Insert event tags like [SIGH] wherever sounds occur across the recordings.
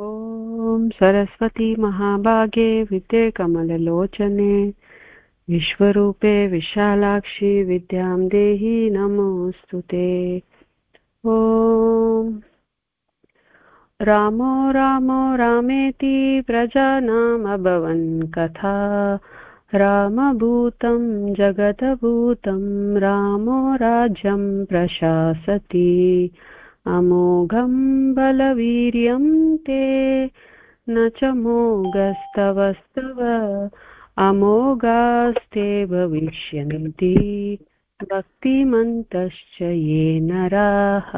ॐ सरस्वती महाभागे विद्ये कमललोचने, विश्वरूपे विशालाक्षि विद्यां देहि नमोऽस्तु ते। ॐ रामो रामो रामेति प्रजानामभवन् कथा, रामभूतं जगतभूतं रामो राज्यं प्रशासति। अमोघं बलवीर्यं ते, न च मोगस्तवस्तव अमोघास्ते भविष्यन्ति भक्तिमन्तश्च ये नराः।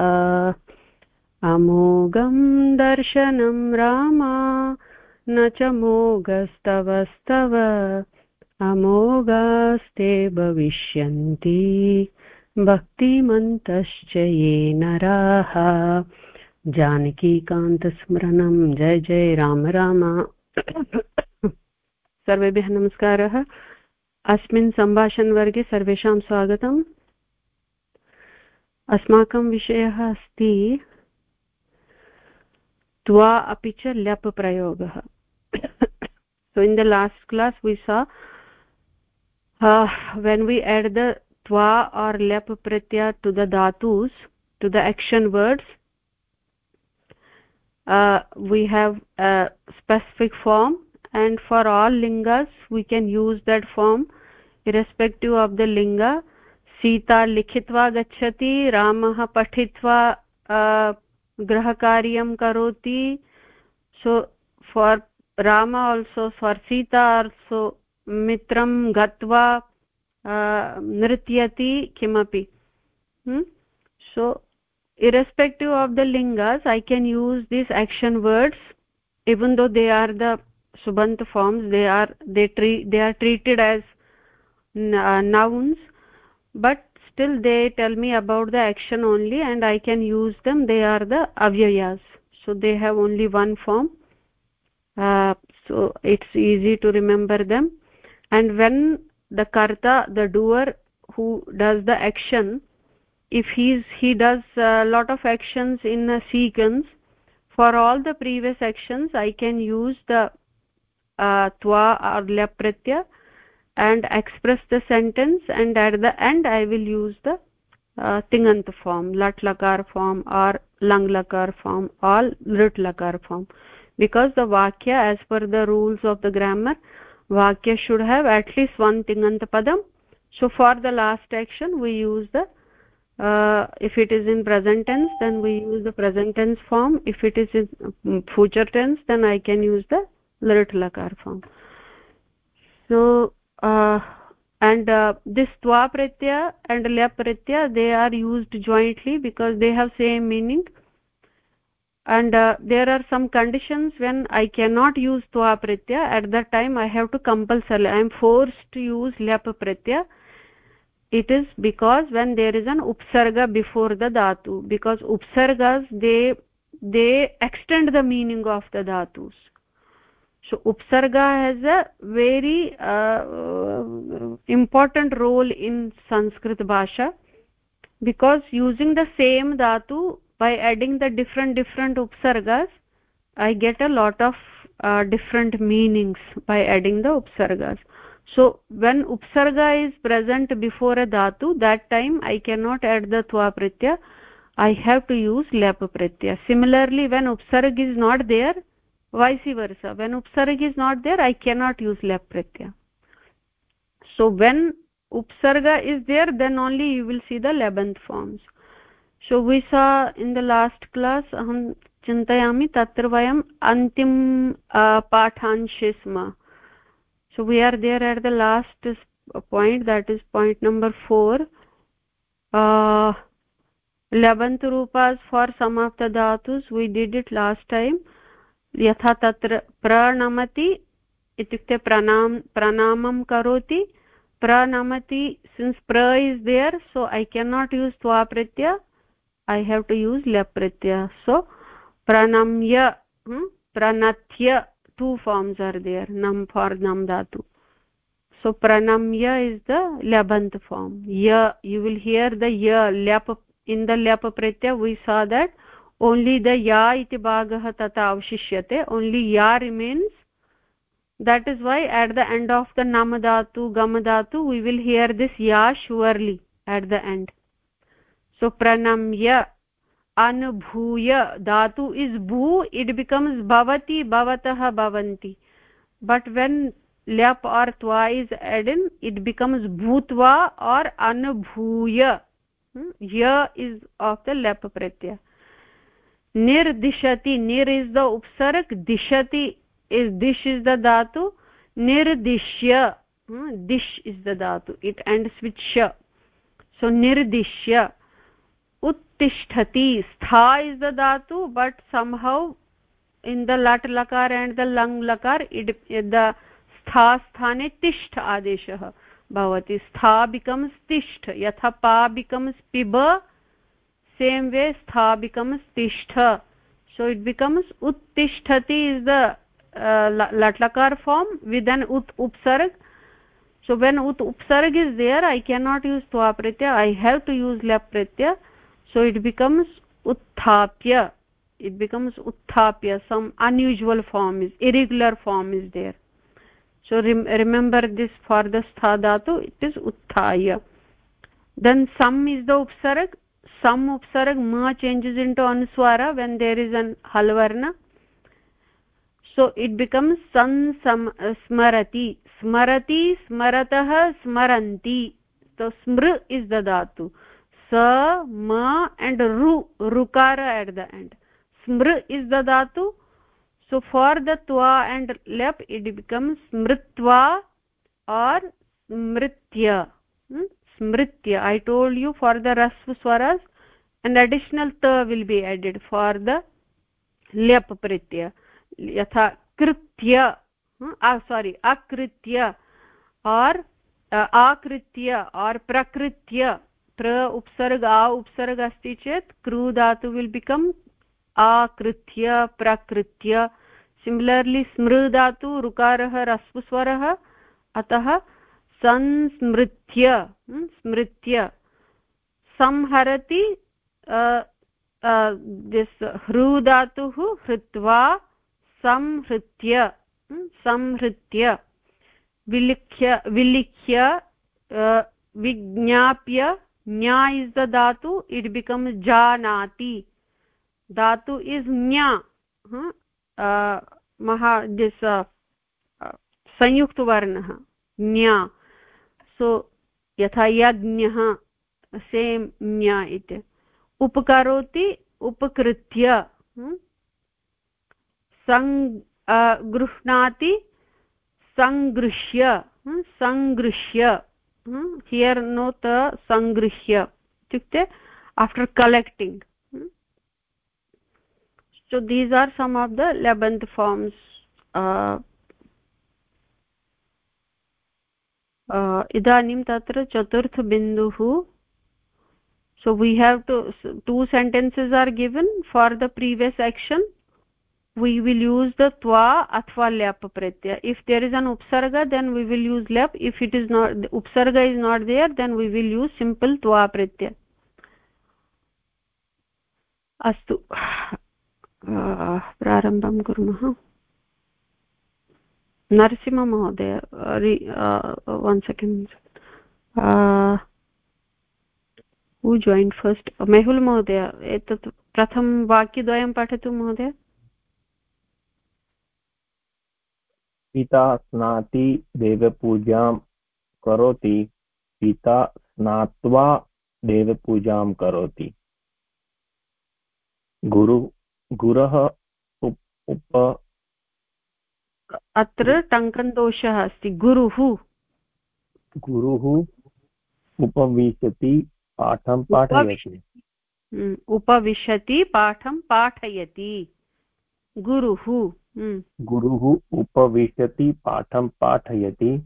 अमोघं दर्शनं रामा, न च मोघस्तवस्तव, अमोघास्ते भविष्यन्ति भक्तिमन्तश्च ये नराः। जानकीकान्तस्मरणं। जय जय राम राम। सर्वेभ्यः नमस्कारः। अस्मिन् सम्भाषणवर्गे सर्वेषां स्वागतम्। अस्माकं विषयः अस्ति त्वा अपि च ल्यप् प्रयोगः। In the last class we saw uh, when we add the twa or lep pratyaya to the dhatus to the action words uh, we have a specific form and for all lingas we can use that form irrespective of the linga Sita लिखित्वा गच्छति रामः पठित्वा गृहकार्यं करोति so for Ram also for Sita also मित्रं गत्वा नृत्यति किमपि so irrespective of the lingas i can use these action words even though they are the subant forms they are they treat they are treated as uh, nouns but still they tell me about the action only and i can use them they are the avyayas so they have only one form uh, so it's easy to remember them and when the karta the doer who does the action if he's he does a lot of actions in a sequence for all the previous actions i can use the uh, twa or lapratya and express the sentence and at the end i will use the uh, tingant form lat lakar form or lang lakar form or lit lakar form. Because the vakya as per the rules of the grammar vakya should have at least one tingant padam. So for the last action we use the uh, if it is in present tense then we use the present tense form. If it is in um, future tense then i can use the lit lakar form. So uh, and uh, this twa pratyaya and lya pratyaya they are used jointly because they have same meaning and uh, there are some conditions when i cannot use pratyaya. At that time i have to compulsory i am forced to use pratyaya. It is because when there is an upsarga before the dhatu because upsargas they they extend the meaning of the dhatus. So upsarga has a very uh, important role in sanskrit bhasha. Because using the same dhatu by adding the different different upsargas i get a lot of uh, different meanings by adding the upsargas. So when upsarga is present before a dhatu that time i cannot add the twa pratyaya i have to use lap pratyaya similarly when upsarg is not there vice versa. When upsarg is not there i cannot use lap pratyaya so when upsarga is there then only you will see the 11th forms so we saw in the last class aham chintayami tatra vayam antim pathanshe sma so we are there at the last point that is point number 4 uh 11th rupas for some of the dhatus we did it last time यथा तत्र प्रणमति इत्युक्ते प्रणाम प्रणामं करोति प्रणमति since प्र is there so I cannot use त्वा प्रत्यय i have to use pratyaya so pranamya hmm? pranathya two forms are there. Nam for nam so pranamya is the labant form. Ya you will hear the ya lap in the lap we saw that only the ya iti bhagah tata avshishyate only ya remains. That is why at the end of the nam dhatu we will hear this ya surely at the end सो प्रणम्य अनुभूय धातु is भू it becomes भवति, भवतः भवन्ति. But when लेप् आर् त्वा is added it becomes भूत्वा आर् अनुभूय. य इस् आफ् द लेप् प्रत्यय निर्दिशति निर् इस् द उप्सरक् दिशति इस् दिश् इस् द धातु निर्दिश्य दिश् इस् द धातु इट् एण्ड्स् विच् श सो निर्दिश्य उत्तिष्ठति। स्था इस् द धातु बट सम्हौ इन द लट् लकार एण्ड् द लंग लकार इड द स्था स्थाने तिष्ठ आदेशः भवति स्था बिकम्स् तिष्ठ यथा पा बिकम्स् पिब सेम वे स्था बिकम्स् तिष्ठ सो इट बिकम उत्तिष्ठति इस् द लट्लकार फार्म् विद् एन् उत् उप्सर्ग सो वेन् उत् उप्सर्ग् is there I can not use त्वा प्रत्यय ऐ हेव् टु यूस् लेप् प्रत्यय so it becomes utthapya it becomes utthapya some unusual form is irregular form is there so rem remember this for the stha dhatu it is utthaya then sam is the upsarg some upsarg ma changes into anuswara when there is an halvarna so it becomes san sam smarati smarati smaratah smaranti so smr is the dhatu स, म and रु रुकार at the end स्मृ is ददातु so for the त्वा and लेप् it become स्मृत्वा और स्मृत्य स्मृत्य I told you for the रस्व स्वरस् एंड एडिशनल त will be added for the लेप प्रत्य यथा कृत्य सॉरी अकृत्य और आकृत्य और प्रकृत्य प्र उपसर्ग आ, उपसर्ग अस्ति चेत् क्रू धातु विल् बिकम् आकृत्य, प्रकृत्य। सिमिलर्लि स्मृ धातु ऋकारः, रस्वस्वरः, अतः संस्मृत्य स्मृत्य। संहरति हृ धातुः हृत्वा संहृत्य संहृत्य। विलिख्य विलिख्य विज्ञाप्य ज्ञा इस् द धातु इट् बिकम्स् जानाति धातु इस् ज्ञा महा दिस् संयुक्तवर्णः ज्ञा सो यथा यज्ञः सेम् ज्ञा इति उपकरोति उपकृत्य गृह्णाति सङ्गृह्य सङ्गृह्य हियर् नो त सङ्गृह्य इत्युक्ते after collecting so these are some of the लेबन्त् forms इदानीं तत्र चतुर्थबिन्दुः so we have to to sentences are given for the previous action we will use the twa athva lyap pratyaya if there is an upsarga then we will use lyap if it is not upsarga is not there then we will use simple twa pratyaya अस्तु प्रारम्भं कुर्मः नरसिंहमहोदय one second who join first Mehul महोदय एतत् प्रथमं वाक्यद्वयं पठतु महोदय पिता स्नाति देवपूजां करोति। पिता स्नात्वा देवपूजां करोति। गुरु गुरः उप, उप। अत्र टङ्कन्दोषः अस्ति गुरुः। गुरुः उपविशति पाठं पाठयति। हम्म, उपविशति पाठं पाठयति। गुरुः। हम्म। गुरुः उपविशति पाठं पाठयति।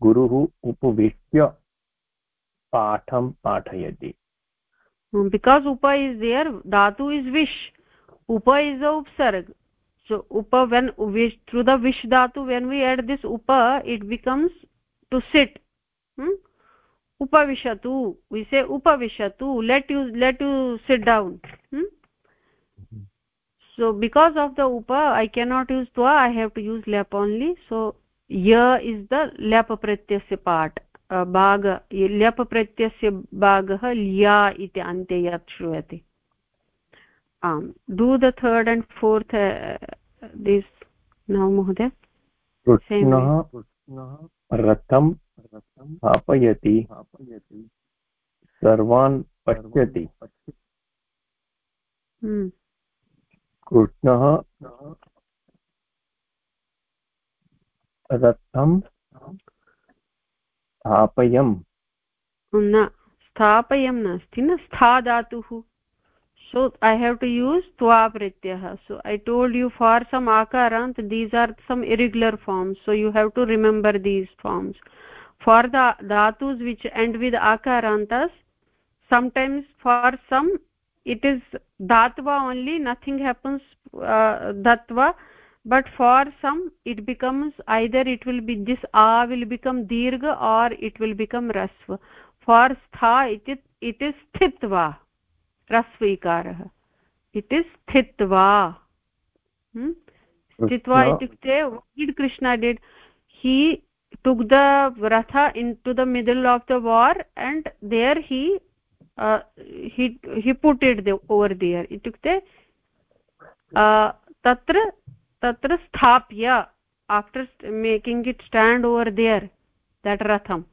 गुरुः उपविश्य पाठं पाठयति। बिकास् उप इस् देयर् धातु इस् विश् उप इस् अप्सर्ग् सो उप वेन् विश् थ्रू द विश् धातु वेन् वी एड् दिस् उप इट् बिकम्स् टु सिट् उपविशतु विसे उपविशतु let you let you sit down so because of the upa i cannot use twa i have to use lap only so ya is the lap pratyasya part भाग ल्यप् प्रत्ययस्य भागः ल्या इति अन्ते यत् श्रूयते आम् do the third and fourth this now महोदय रथं स्थापयति सर्वान् पश्यति हम्म। कृष्णः रथं स्थापयम्। न, स्थापयं नास्ति, न स्थादातुः। So I have to use त्वाप्रत्ययः so I told you for some आकारान्त् these are some irregular forms so you have to remember these forms for the धातूस् which end with आकारान्तस् sometimes for some it is dhatva only nothing happens uh, dhatva but for some it becomes either it will be this a will become dirgha or it will become rasva for stha it is it is sthitva rasva ikarah it is sthitva hmm? sthitva itukte what did krishna did he took the ratha into the middle of the war and there he he he put it over there इत्युक्ते तत्र तत्र स्थाप्य after making it stand over there that ratham.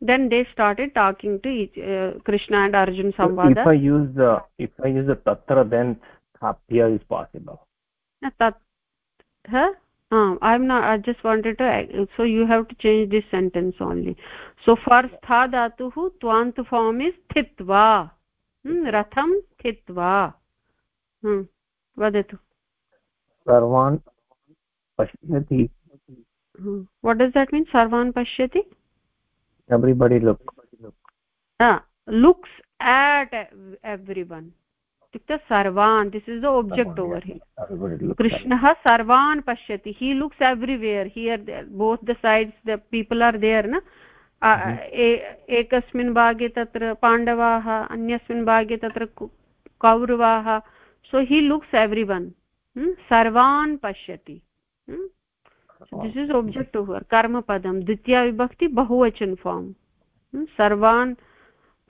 Then they started talking to each, uh, krishna and arjun samvada if i use the if i use the tatra then thapya is possible. Na tat ha huh? uh, i'm not i just wanted to eh, so you have to change this sentence only. So for stha dhatuh twant form is sthitva hmm, ratham sthitva hmm vadatu. Sarvan pashyati. Hmm. what does that mean sarvan pashyati? Everybody look. Ah looks at everyone. इत्युक्ते सर्वान् this is the object over here कृष्णः सर्वान् पश्यति। He looks everywhere here both the sides the people are there न एकस्मिन् भागे तत्र पाण्डवाः अन्यस्मिन् भागे तत्र कौरवाः so he looks every one सर्वान् पश्यति दिस् इस् ओब्जेक्ट् ओवर् कर्मपदं द्वितीया विभक्ति बहुवचन फार्म् सर्वान्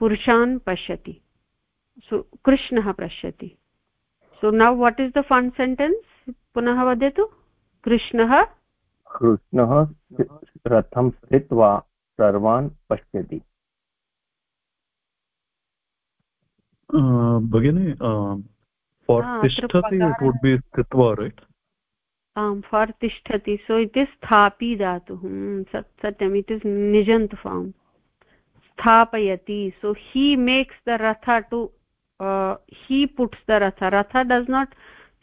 पुरुषान् पश्यति कृष्णः पश्यति। So now what is the fun sentence पुनः वदतु। कृष्णः? कृष्णः रथं स्थित्वा सर्वान् पश्यति। भगिनी for tishtati it would be stitva आम् फार् तिष्ठति। सो इट् इस् स्थापि धातुः सत्यम् इट् इस् निजन्त् फार्म् स्थापयति। So he makes the Rath to he puts the ratha. Ratha does not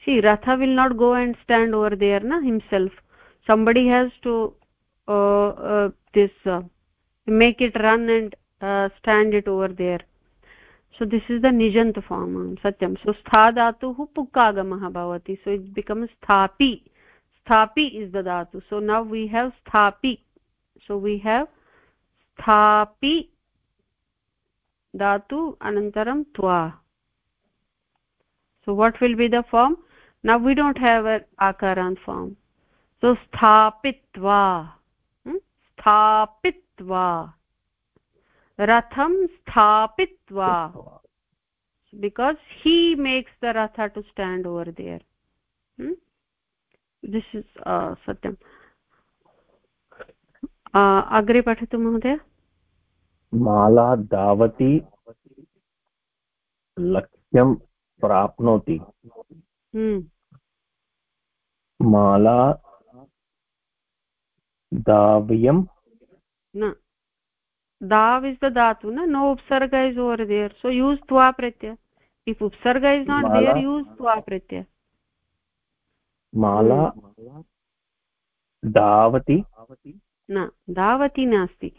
see ratha will not go and stand over there na himself. Somebody has to uh, uh, this uh, make it run and uh, stand it over there. So this is the nijant form satyam. So stha dhatuh pukagamah bhavati. So it becomes sthapi. Sthapi is the dhatu. So now we have sthapi. So we have sthapi dhatu anantaram twa so what will be the form now we don't have an akarant form so sthapitva hmm? sthapitva ratham sthapitva because he makes the ratha to stand over there hmm? this is uh, satyam अग्रे पठतु महोदय माला धावति लक्ष्यं प्राप्नोति। माला दाव्यम् दाव् is दातु न? No उपसर्ग is over there so use त्वा प्रत्य इफ् उप्सर्ग इस् नाट् देयर् यूस् त्वा प्रत्य माला धावति न धावति नास्ति।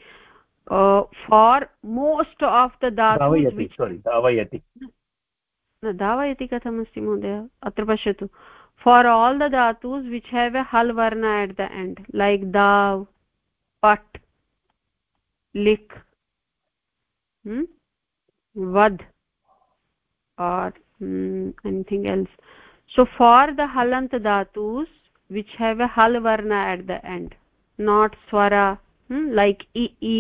फार् मोस्ट् आफ् द धातु धावयति दाव धावयति कथमस्ति महोदय? अत्र पश्यतु। फार् आल् द धातूस् विच् हेव् ए हल् वर्ण एट् द एण्ड् लैक् दाव् पट् लिक् वद् or anything else so for the हलन्त धातूस् विच् हेव् ए हल् वर्ण एट् द एण्ड् नाट् स्वर लैक् इ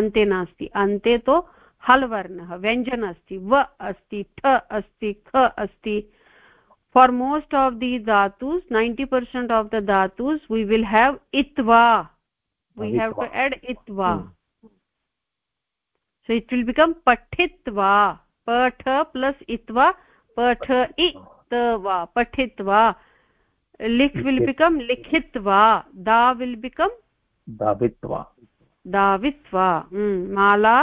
अन्ते नास्ति अन्ते तु हल्वर्णः व्यञ्जन अस्ति व अस्ति थ अस्ति ख अस्ति। फार् मोस्ट् आफ् दि धातुस् नैण्टि पर्सेण्ट् आफ् द धातुस् वी विल् हेव् इत्वा वी हेव् टु एड् इत्वा सो इट् विल् बिकम् पठित्वा पठ प्लस् इत्वा पठ इत् पठित्वा लिख् विल् बिकम् लिखित्वा दा विल् बिकम् धावित्वा धावित्वा माला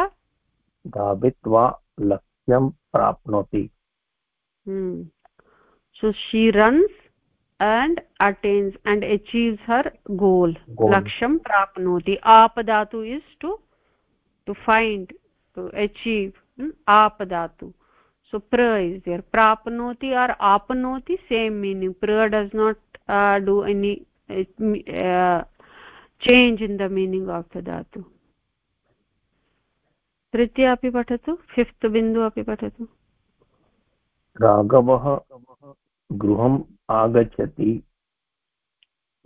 धावित्वा लक्ष्यं प्राप्नोति। So she runs and attains and achieves her goal लक्ष्यं प्राप्नोति। आप् is to to find to achieve up so प्र इस् दियर् प्राप्नोति आर् आप्नोति सेम् मीनिङ्ग् प्र does not do any change in the meaning of the धातु। तृतीय अपि पठतु फिफ्त् बिन्दु अपि पठतु। राघवः गृहम् आगच्छति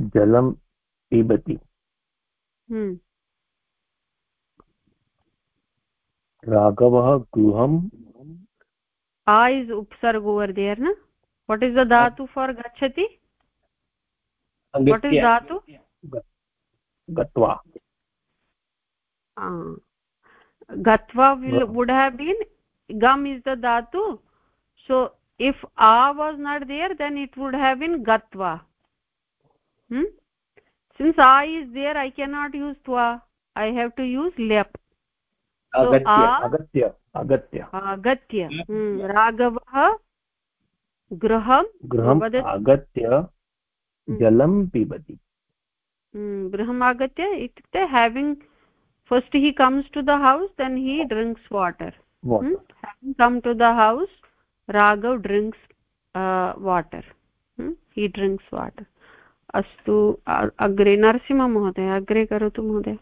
जलं पिबति। hmm. राघवः गृहम् आ इस् उपसर्ग ओवर् देयर् न वट् इस् द धातु फार् गच्छति? वट् इस् धातु? गत्वा। Gatva will would have been gam is the dhatu so if a was not there then it would have been gatva hmm? since a is there i cannot use twa i have to use lep agatya agatya agatya hmm. ragavah गृहं गृहम् आगत्य जलं पिबति गृहम् आगत्य इत्युक्ते having first he comes to the house then he drinks water, water. Hmm? having come to the house raghav drinks uh, water hmm? he drinks water अस्तु अग्रे नरसिंहमहोदय अग्रे करोतु महोदय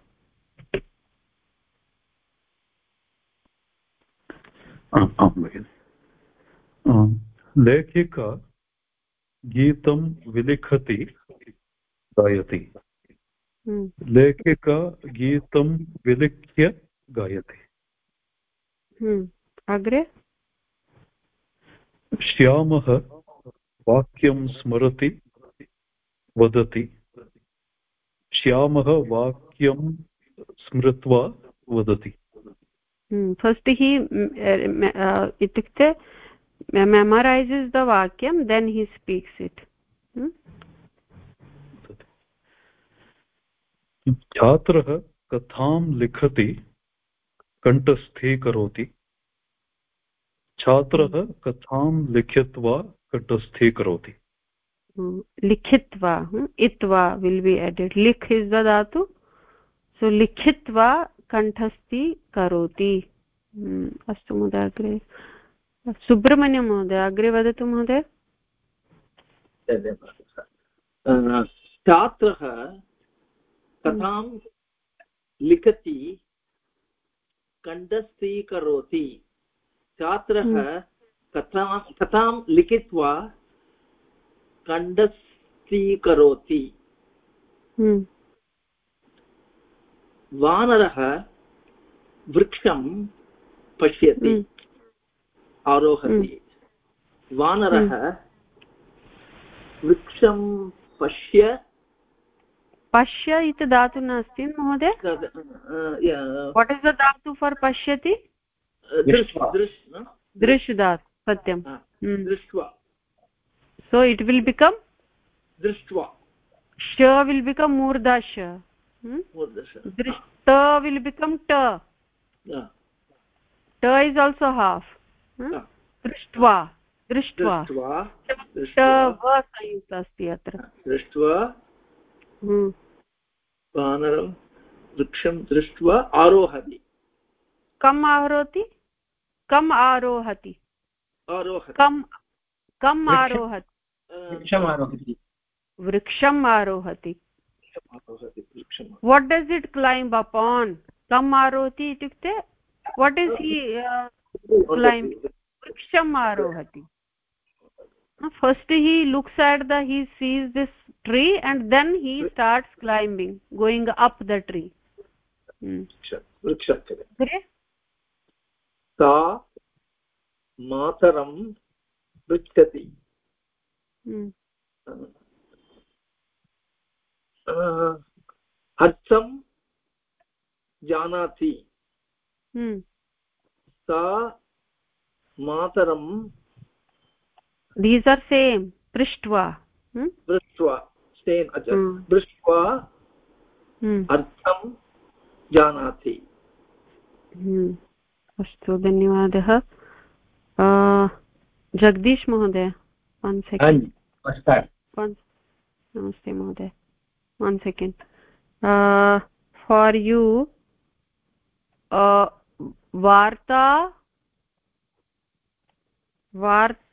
लेखिका गीतं विलिखति गायति लेखिका गीतं विलिख्य गायति। अग्रे? श्यामः वाक्यं स्मरति वदति। श्यामः वाक्यं स्मृत्वा वदति। फस्ट् हि इत्युक्ते मेमरैजस् द वाक्यं देन् हि स्पीक्स् इट् छात्रः कथां लिखति कण्ठस्थीकरोति छात्रः कथां लिखित्वा कण्ठस्थीकरोति लिखित्वा इत्वा विल् बि एडेड् लिख् इस् ददातु सो लिखित्वा कण्ठस्थी करोति। अस्तु महोदय अग्रे सुब्रह्मण्यं महोदय। अग्रे वदतु महोदय छात्रः कथां लिखति कण्ठस्थीकरोति छात्रः हम्म। कथां कथां लिखित्वा कण्ठस्थीकरोति हम्म। वानरः वृक्षं पश्यति हम्म। आरोहति वानरः वृक्षं पश्य पश्य इति धातु नास्ति महोदय? वाट् इस् द धातु फार् पश्यति? दृश् धातु सत्यं दृष्ट्वा। सो इट् विल् बिकम् दृष्ट्वा। श विल् बिकम् मूर्धा श। ट विल् बिकम् ट। ट इस् आल्सो हाफ् दृष्ट्वा दृष्ट्वा। संयुक्त अस्ति अत्र। दृष्ट्वा। वानरं वृक्षं दृष्ट्वा आरोहति। कम् आरोहति कम् आरोहति? कम् कम् आरोहति? वृक्षम् आरोहति। What does it climb upon कम् आरोहति इत्युक्ते वट् इस् हि क्लैम्ब् वृक्षम् आरोहति। First he looks at the he sees this tree and then he starts climbing going up the tree hmm. सा मातरं पृच्छति hmm. अर्थं जानाति hmm. सा मातरं दीस् आर् सेम् पृष्ट्वा दृष्ट्वा सेम् दृष्ट्वा अर्थं जानाति अस्तु धन्यवादः। जगदीश महोदय वन् सेकेण्ड् नमस्ते महोदय वन् सेकेण्ड् फार् यू वार्ता वार्तां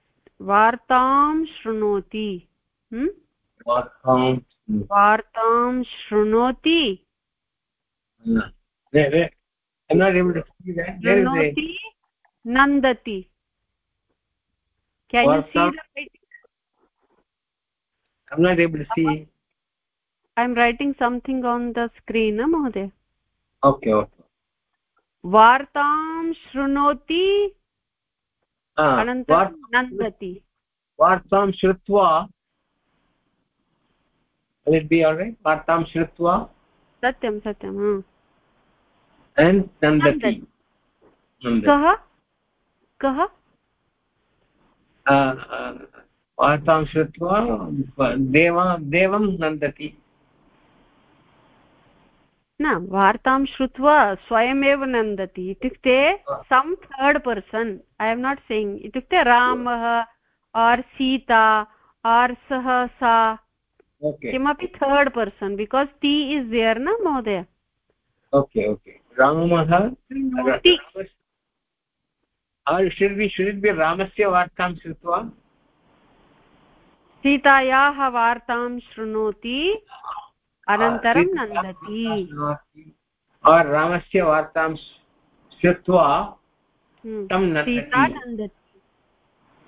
शृणोति वार्तां शृणोति शृणोति नन्दति can you see the writing i'm not able to see i'm writing something on the screen na mohoday okay okay वार्तां शृणोति वार्तां श्रुत्वा वार्तां श्रुत्वा. सत्यं सत्यं नन्दति कः? कः? वार्तां श्रुत्वा देव देवं नन्दति न वार्तां श्रुत्वा स्वयमेव नन्दति। इत्युक्ते some third person I am not saying इत्युक्ते रामः आर् सीता आर् सः सा किमपि third person because T is there न महोदय? ओके ओके रामः रामस्य वार्तां श्रुत्वा? सीतायाः वार्तां शृणोति। अनन्तरं नन्दति। रामस्य वार्तां श्रुत्वा। सीता नन्दति।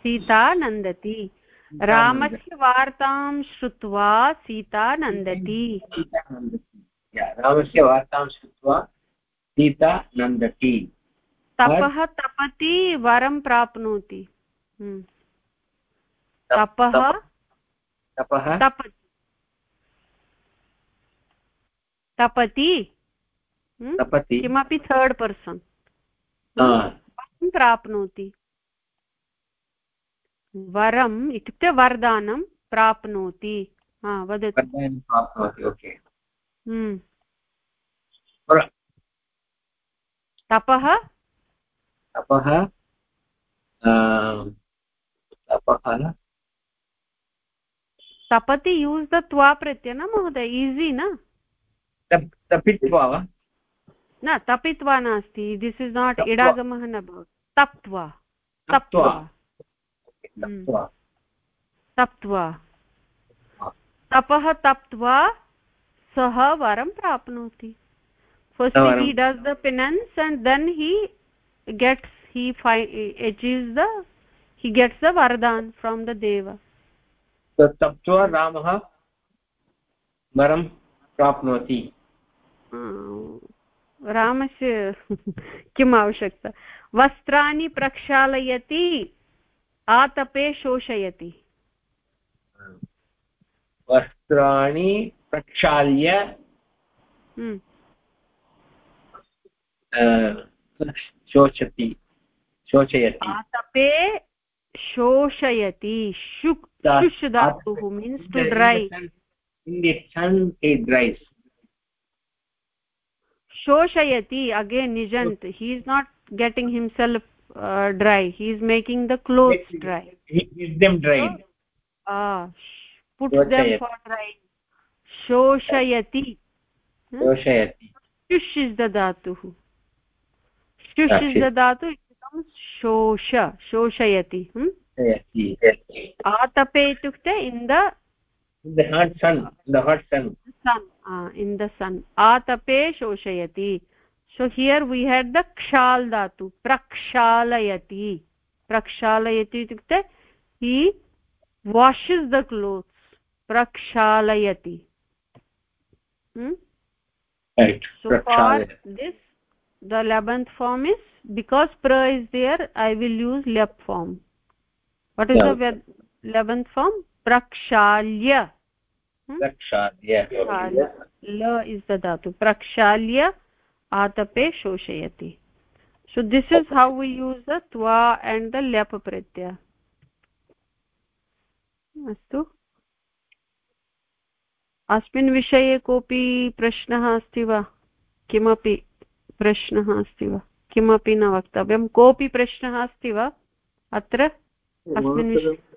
सीता नन्दति। रामस्य वार्तां श्रुत्वा सीता नन्दति। रामस्य वार्तां श्रुत्वा सीता नन्दति। तपः तपति वरं प्राप्नोति। हम्म। तपः तपः? तपति। तपति? हम्म। तपति। किमपि थर्ड् पर्सन् प्राप्नोति। वरम् इत्युक्ते वरदानं प्राप्नोति। वदतु। हम्म। तपः? तपः? तपः तपति यूस् द त्वा प्रत्यय न महोदय? ईसि न? तपित्वा न तपित्वा नास्ति। दिस् इस् नाट् इडागमः न भवति। तप्त्वा। तप्त्वा। तप्त्वा। हम्म। तपः तप्त्वा सः वरं प्राप्नोति। First he does the penance and then he gets he फै achieves the he gets the वरदान् from the देव तप्त्वा रामः वरं प्राप्नोति। रामस्य [LAUGHS] किम् आवश्यकता? वस्त्राणि प्रक्षालयति आतपे शोषयति। वस्त्राणि प्रक्षाल्य हम्म। शोचति शोचयति आतपे शोषयति शुक् शुष् धातुः means to dry in the sun it dries shoshayati again nijant he is not getting himself uh, dry he is making the clothes dry he gives them dried ah puts them for dry shoshayati shoshayati shush is the dhatuh shush is the dhatu it becomes shosha shoshayati hmm? atape itukte in the in the hot sun in the hot sun sun uh, in the sun. atape shoshayati so here we had the kshal dhatu prakshalayati prakshalayati itukte he washes the clothes. prakshalayati hmm? right. So for this the 11th form is because pra is there i will use lep form. What is yeah. the 11th form? Prakshalya hmm? ल is the धातु। प्रक्षाल्य आतपे शोषयति। So this is how we use the त्वा and the लेप् प्रत्य अस्तु। अस्मिन् विषये कोऽपि प्रश्नः अस्ति वा? किमपि प्रश्नः अस्ति वा? किमपि न वक्तव्यं? कोऽपि प्रश्नः अस्ति वा? अत्र? अस्मिन् विषये।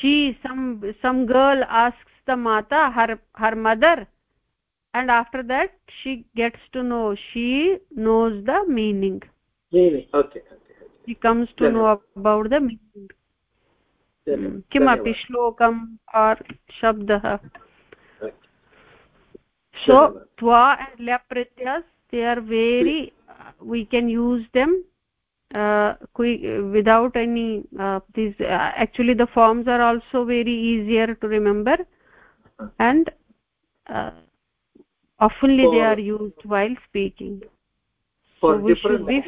she some some girl asks the mata her her mother and after that she gets to know she knows the meaning meaning okay, okay, okay. she comes to know about the meaning किमपि श्लोकम् आर् शब्दः so twa and lep pratyas they are very uh, we can use them uh, quick, without any uh, these uh, actually the forms are also very easier to remember and uh, oftenly they are used while speaking. For so different be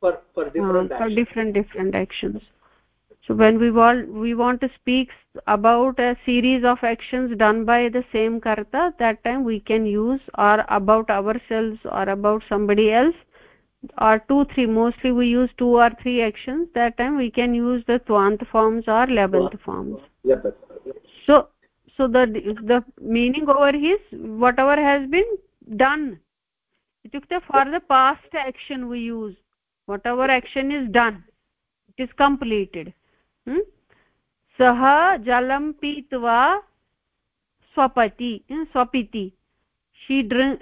for for different uh, for different different actions. So when we want we want to speak about a series of actions done by the same karta that time we can use or about ourselves or about somebody else or two three mostly we use two or three actions that time we can use the twant forms or lebant forms so so the the meaning over is whatever has been done itukte for the past action we use whatever action is done it is completed सः जलं पीत्वा स्वपति स्वपिति she drink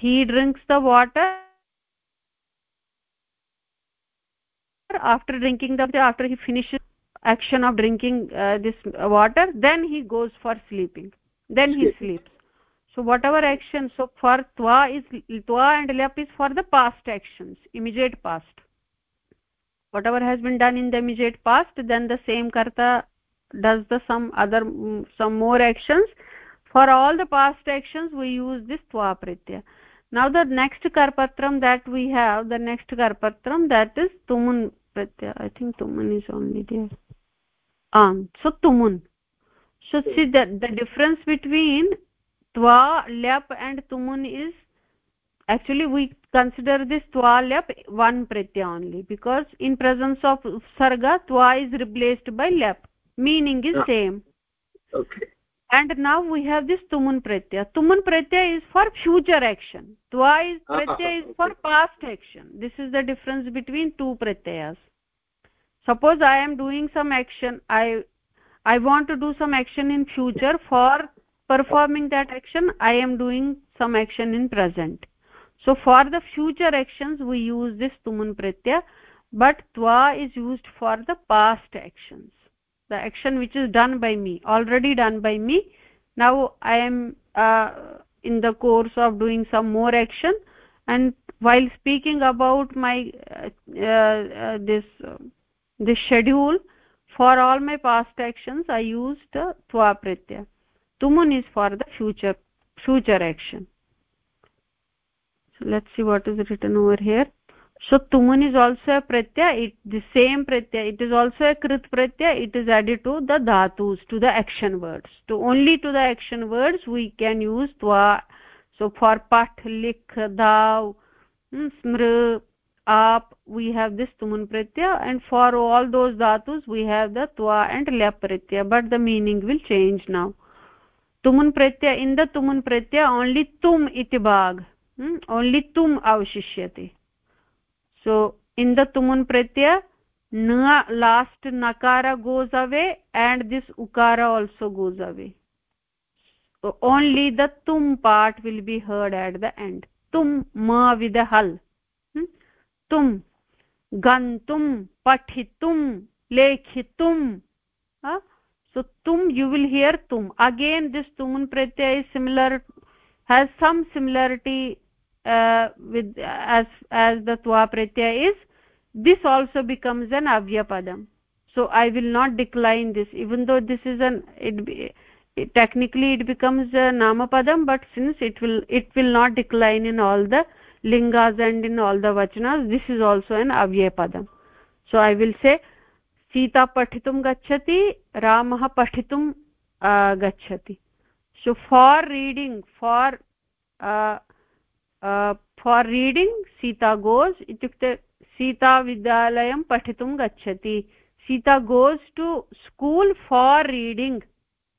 he drinks the water After drinking the after he finishes action of drinking uh, this water then he goes for sleeping. Then he sleeps. So whatever action so for twa is twa and lep is for the past actions immediate past. Whatever has been done in the immediate past then the same karta does the some other mm, some more actions. For all the past actions we use this tva pratyaya now the next karpatram that we have the next karpatram that is tumun pratyaya i think tumun is only there. Um so tumun. So see that the difference between twa lep and tumun is actually we consider this twa lep one pratyaya only because in presence of sarga twa is replaced by lep. Meaning is same. Okay. And now we have this tumun pratyaya. Tumun pratyaya is for future action. Twa is pratyaya is for past action. This is the difference between two pratyayas suppose i am doing some action i i want to do some action in future for performing that action i am doing some action in present. So for the future actions we use this tumun pratyaya but twa is used for the past actions. The action which is done by me already done by me. Now i am uh, in the course of doing some more action and while speaking about my uh, uh, this this schedule for all my past actions i used twa pratyaya tumun is for the future future action. So let's see what is written over here. So tumun is also a pratyaya it the same pratyaya it is also a krit pratyaya it is added to the dhatus to the action words. To only to the action words we can use twa. So for pat lik dav hmm, smr aap we have this tumun pratyaya and for all those dhatus we have the twa and lep pratyaya but the meaning will change now tumun pratyaya in the tumun pratyaya only tum iti bhag only तुम् अवशिष्यते so in the tumun pratyaya na last nakara goes away and this ukara also goes away so only the tum part will be heard at the end tum ma with the hal hmm? Gantum pathitum lekhitum huh? so tum you will hear tum again this tumun pratyaya is similar has some similarity uh, with as as the twa pratyaya is this also becomes an avyapadam so i will not decline this even though this is an it, it technically it becomes a namapadam but since it will it will not decline in all the lingas and in all the vachanas. This is also an avye padam. So i will say sita pathitum gacchati ramah pathitum uh, so for reading for uh, uh, for reading sita goes itukte sita vidyalayam pathitum gacchati. Sita goes to school for reading.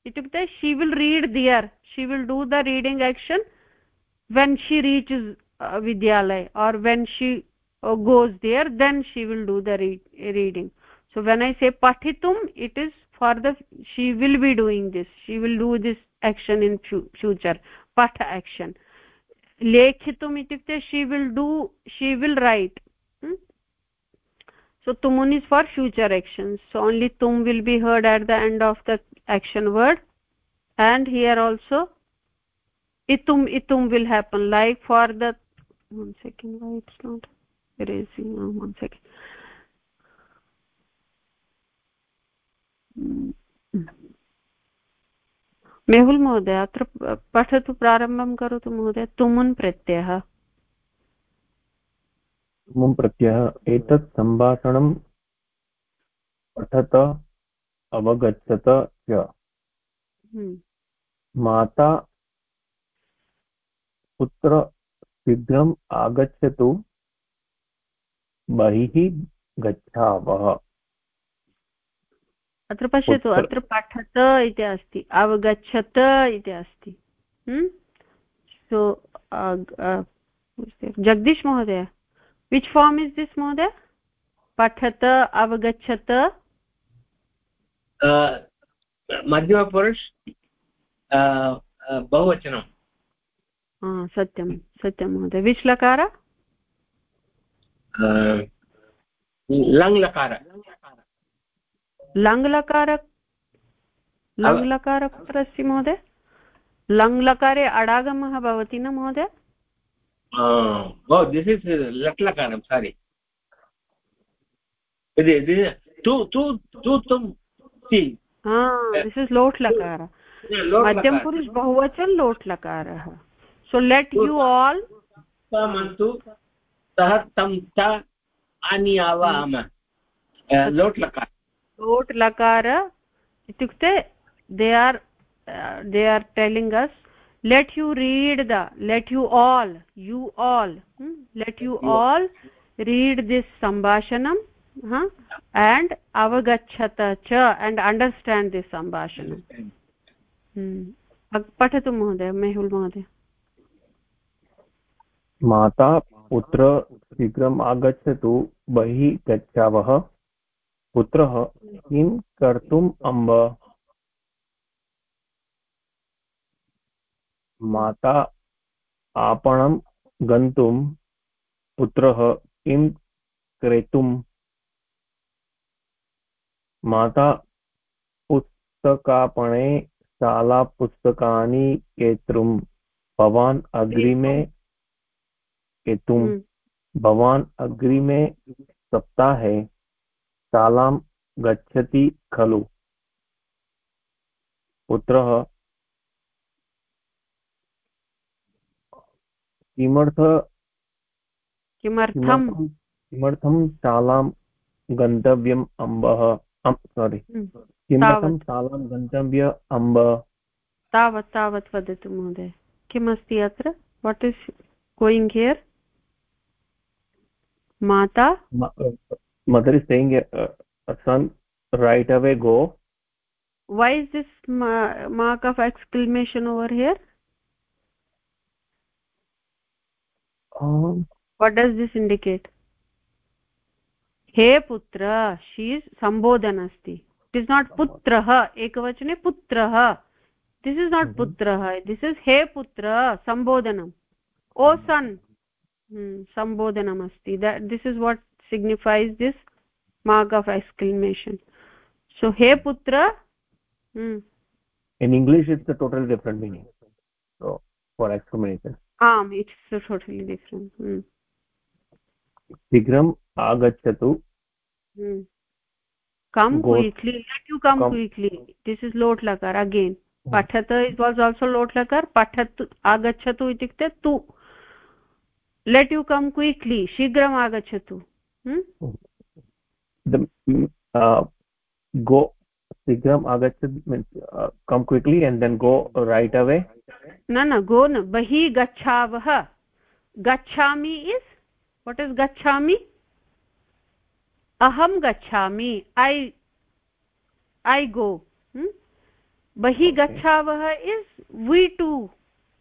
Itukte she will read there. She will do the reading action when she reaches uh, vidyalaya or when she uh, goes there then she will do the re reading. So when i say pathitum it is for the she will be doing this. She will do this action in future patha action. Lekhitum itukte she will do she will write. Hmm? so tumun is for future actions. So only tum will be heard at the end of the action word. And here also itum itum will happen. Like for the one second why it's not erasing oh, one second. Mehul महोदय अत्र पठतु प्रारम्भं करोतु महोदय तुमुन् प्रत्ययः। तुमुन् प्रत्ययः एतत् सम्भाषणं पठत अवगच्छत च। हम्म। माता पुत्र शीघ्रम् आगच्छतु। बहिः गच्छावः। अत्र पश्यतु अत्र पठत इति अस्ति अवगच्छत इति अस्ति। सो जगदीश महोदय विच् फार्म् इस् दिस् महोदय? पठत अवगच्छत। मध्यमपुरुष बहुवचनं सत्यं सत्यं महोदय. विच् लकार लङ्लकार लङ्लकार लङ्लकार कुत्र अस्ति महोदय? लङ्लकारे अडागमः भवति न महोदय? दिस् इस् लट्लकारं सारि दिस् इस् लोट् लकार मध्यम पुरुष लोट् लकारः सो लेट् यु आल् सः तं च आनीयावाम लोट् लकार लोट् लकार इत्युक्ते they are they are telling us let you read the let you all you all hmm? let you all read this sambhashanam huh? and avagachata cha and understand this sambhashanam hmm. पठतु महोदय मेहुल् महोदय माता, पुत्र शीघ्रम् आगच्छतु। बहिः गच्छावः। पुत्रः, किं कर्तुम् अम्ब? माता, आपणं गन्तुं। पुत्रः, किं क्रेतुम्? माता, पुस्तकापणे शालापुस्तकानि क्रेतुं भवान् अग्रिमे क्रेतुं हम्म। भवान् अग्रिमे सप्ताहे शालां गच्छति खलु। पुत्रः किमर्थ किमर्थं किमर्थं शालां गन्तव्यम् अम्बः? सोरि। किमर्थं शालां गन्तव्य अम्ब? तावत् तावत् वदतु महोदय। किमस्ति अत्र? वाट् इस् गोयिङ्ग् हियर् माता mother is saying uh, son right away go why is this ma mark of exclamation over here um what does this indicate हे पुत्र शी सम्बोधन अस्ति इट् इस् नाट् पुत्रः एकवचने पुत्रः दिस् इस् नाट् पुत्रः this is हे पुत्र सम्बोधनम् ओ सन् सम्बोधनम् अस्ति this is what signifies this mark of exclamation so he putra hmm. in english it's a totally different meaning so for exclamation um it's a totally different hmm. shigram agachatu hmm. come Go, quickly let you come, come quickly this is lot lakar again hmm. pathat it was also lot lakar let you come quickly शीघ्रम् आगच्छतु go शीघ्रम् आगच्छतु कम् गो right away न न go न बहिः गच्छावः गच्छामि इस् वट् इस् गच्छामि अहं गच्छामि ऐ ऐ गो बहिः गच्छावः is we two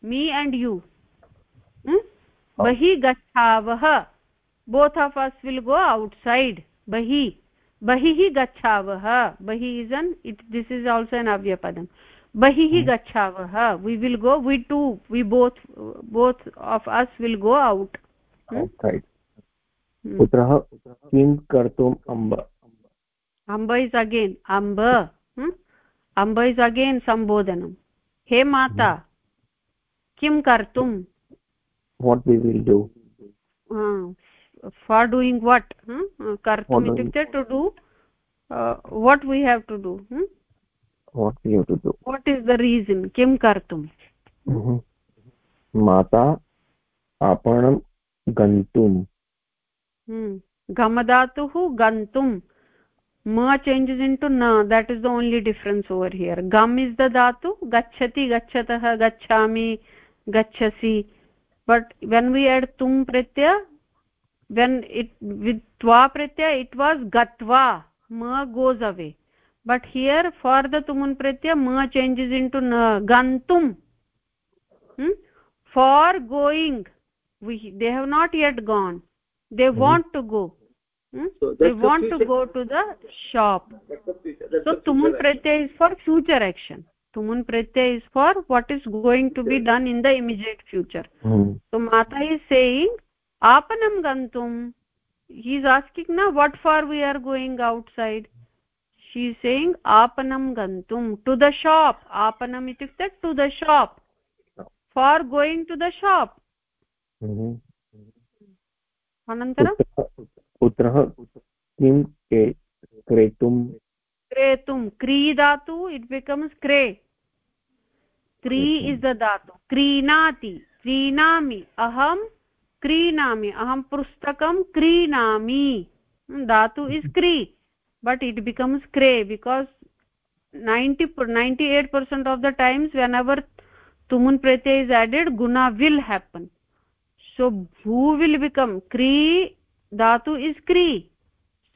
me and you bahi gachavah is we hmm? bahi gachavah both of us will go outside. बहि। बहिः गच्छावः। बहिः is an it this is also an अव्यपदम् बहिः गच्छावः। We will go we to we both both of us will go out पुत्रः किं कर्तुम् अम्ब? अम्ब इस् अगेन् अम्ब। अम्ब इस् अगेन् सम्बोधनं हे माता किं कर्तुं what we will do uh, for doing what hmm? kartum itukte to do uh, what we have to do hmm? what we have to do what is the reason kim kartum mm -hmm. mata आपणं गन्तुं गमधातुः गन्तुं म changes into na that is the only difference over here gam is the dhatu gachati gachatah gachami gachasi but when we add tum pratyaya when it with twa pratyaya it was gatva. Ma goes away. But here for the tumun pratyaya ma changes into na gantum. Hmm? for going. We they have not yet gone. They mm -hmm. want to go. Hmm? so they want to go to the shop. So tumun pratyaya is for future action तुमुन प्रत्यय is for what is going to be done in the immediate future तो माता is saying आपनम गंतुम he is asking ना what for we are going outside she is saying आपनम गंतुम to the shop आपनम इतुक्ते to the shop for going to the shop अनंतरम पुत्रः किं क्रेतुम क्रेतुं क्री धातु इट् बिकम्स् क्रे क्री इस् द धातु। क्रीणाति क्रीणामि अहं क्रीणामि अहं पुस्तकं क्रीणामि। धातु इस् [LAUGHS] क्री but it becomes cray because ninety ninety eight percent of the times whenever tumun pratyay is added guna will happen so who will become kri dhatu is kri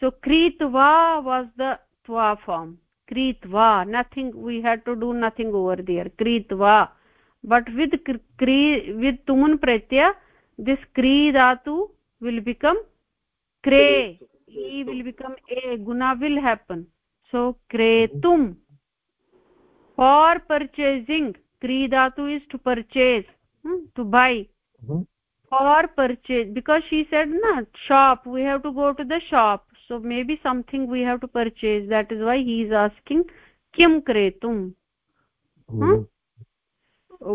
so kritva was the क्रीत्वा form. क्रीत्वा nothing we had to do nothing over there क्रीत्वा but with क्री with तुमुन् प्रत्य this क्री धातु will become क्रे। ई will become a Guna will happen so क्रेतुम्। फार् पर्चेसिङ्ग् क्री धातु is to purchase to buy for purchase because she said न shop we have to go to the shop so maybe something we have to purchase that is why he is asking kim kretum mm -hmm. hmm?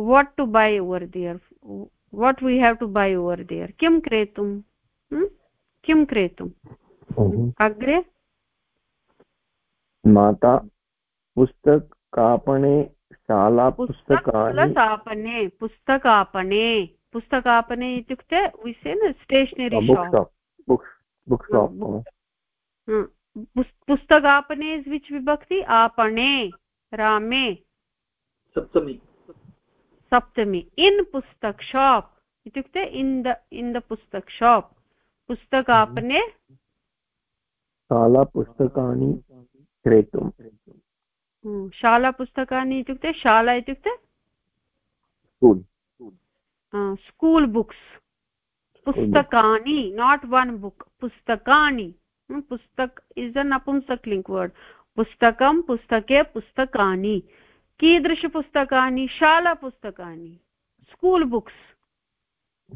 what to buy over there what we have to buy over there kim kretum hmm? kim kretum अग्रे माता पुस्तकापणे शाला पुस्तकापणे पुस्तकापणे पुस्तकापणे इत्युक्ते विषयेन stationery पुस्तकापणे which विभक्ति आपणे रामे। सप्तमी। सप्तमी। In पुस्तक shop. इत्युक्ते in the in the पुस्तक शाप्। पुस्तकापणे शालापुस्तकानि क्रेतुं। शालापुस्तकानि इत्युक्ते शाला इत्युक्ते? School books. पुस्तकानि नाट् वन् बुक्। पुस्तकानि। पुस्तक इस् अ नपुंसक् लिङ्क् वर्ड्. पुस्तकं पुस्तके पुस्तकानि. कीदृशपुस्तकानि शालापुस्तकानि स्कूल् बुक्स्.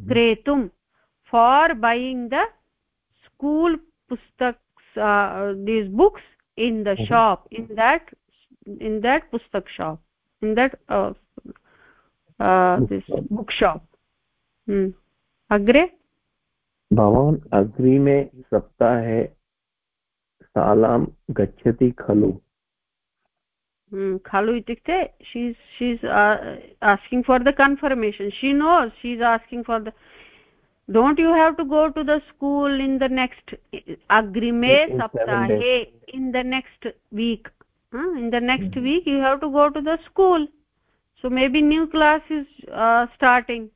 क्रेतुं for buying the school पुस्तक् these books in the shop. In that in that पुस्तक् shop. In that book shop. अग्रे? भवान् अग्रिमे सप्ताहे शालां गच्छति खलु? खलु इत्युक्ते she's she's asking for the confirmation she no she's asking for the don't you have to go to the school in the next अग्रिमे सप्ताहे in the next week in the next week you have to go to the school so maybe new class is starting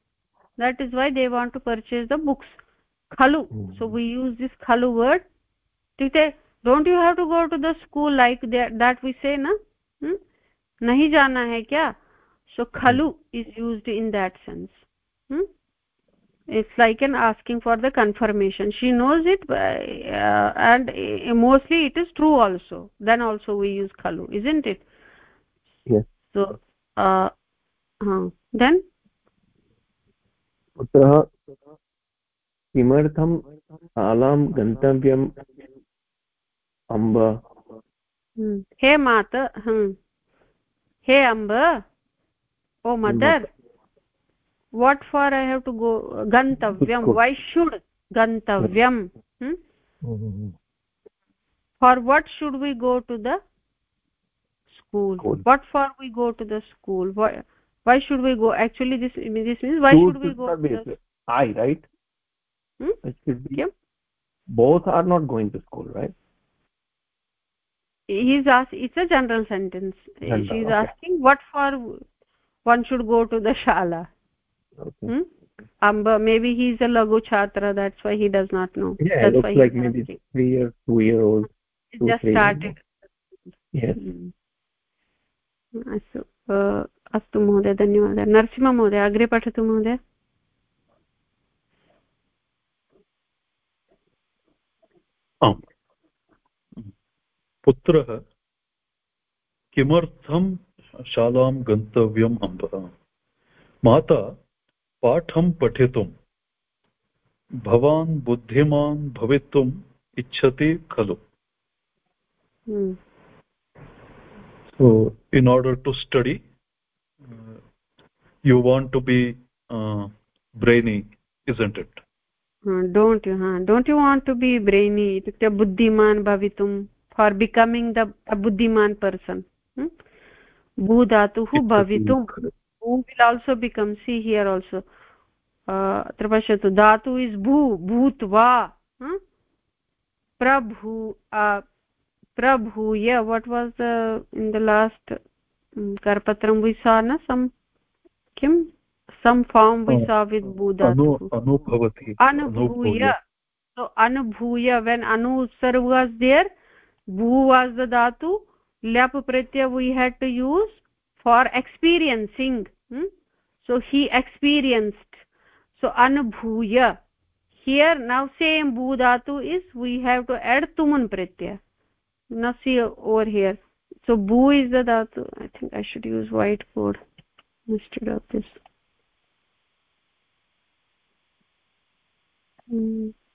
that is why they want to purchase the books खलु so we use this खलु word इत्युक्ते don't you have to go to the school like that we say नहीं जाना है क्या? So खलु is use in that sense it's like an asking for the confirmation she knows it and mostly it is true also then also we use खलु is in it so हाँ. Then किमर्थम आलाम गंतव्यम अम्ब हे मात हे अम्ब oh mother what for i have to go gantavyam why should gantavyam hmm? mm -hmm. for what should we go to the school cool. what for we go to the school why why should we go actually this this means why should we go to the... i right hmm? it should be yeah. both are not going to school right He's asked it's a general sentence general, she's okay. asking what for one should go to the shala okay. hmm? amba maybe he's a lagu chhatra that's why he does not know yeah that's it looks like maybe asking. three year two year old two, just started yes अस्तु अस्तु महोदय धन्यवादः नरसिंहमहोदय अग्रे पठतु महोदय आम् पुत्रः किमर्थं शालां गन्तव्यम् अम्ब? माता पाठं पठितुं भवान् बुद्धिमान् भवितुम् इच्छति खलु। In order to study you want to be brainy isn't it don't don't you want to be brainy इत्युक्ते बुद्धिमान् भवितुं for becoming the a buddhiman person hmm? bhu dhatuh bhavitum bhu will also become see here also अत्र पश्यतु धातु is भू भूत्वा प्रभू प्रभूय what was in the last करपत्रं we सा न सम् किं सम् फार्म् वि सा वित् भूधातु अनुभूय so anubhuya when anu sarv was there भू द धातु लेप् प्रत्यय we had to use for experiencing so he experienced so अनुभूय हियर् नौ सेम् भू धातु is we have to add तुमुन् प्रत्यय न सी ओवर् हियर् सो भू is the I I think I should use white instead of this Mm-hmm.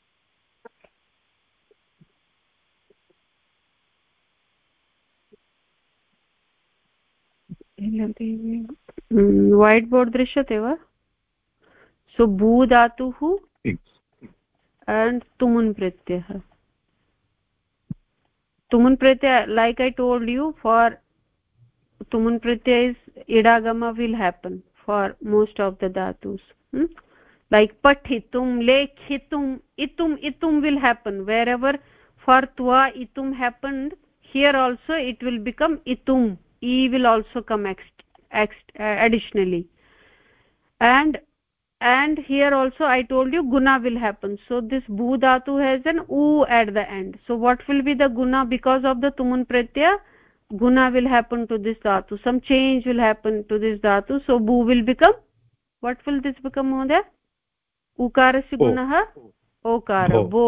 Whiteboard hmm, दृश्यते वा? सो भू धातुः एण्ड् तुमुन् प्रत्ययः तुमुन् प्रत्यय like I told you for तुमुन् प्रत्यय is इडागम will happen for most of the धातुस्। Hmm, like पठितुं लेखितुम् इतुम् इतुं will happen wherever for त्वा इतुं happened here also it will become इतुम्। E will also come ex, ex additionally and and here also i told you guna will happen so this bhu dhatu has an u at the end so what will be the guna because of the tumun pratyaya guna will happen to this dhatu some change will happen to this dhatu so bhu will become what will this become mohdaya ukarasya gunah okara bo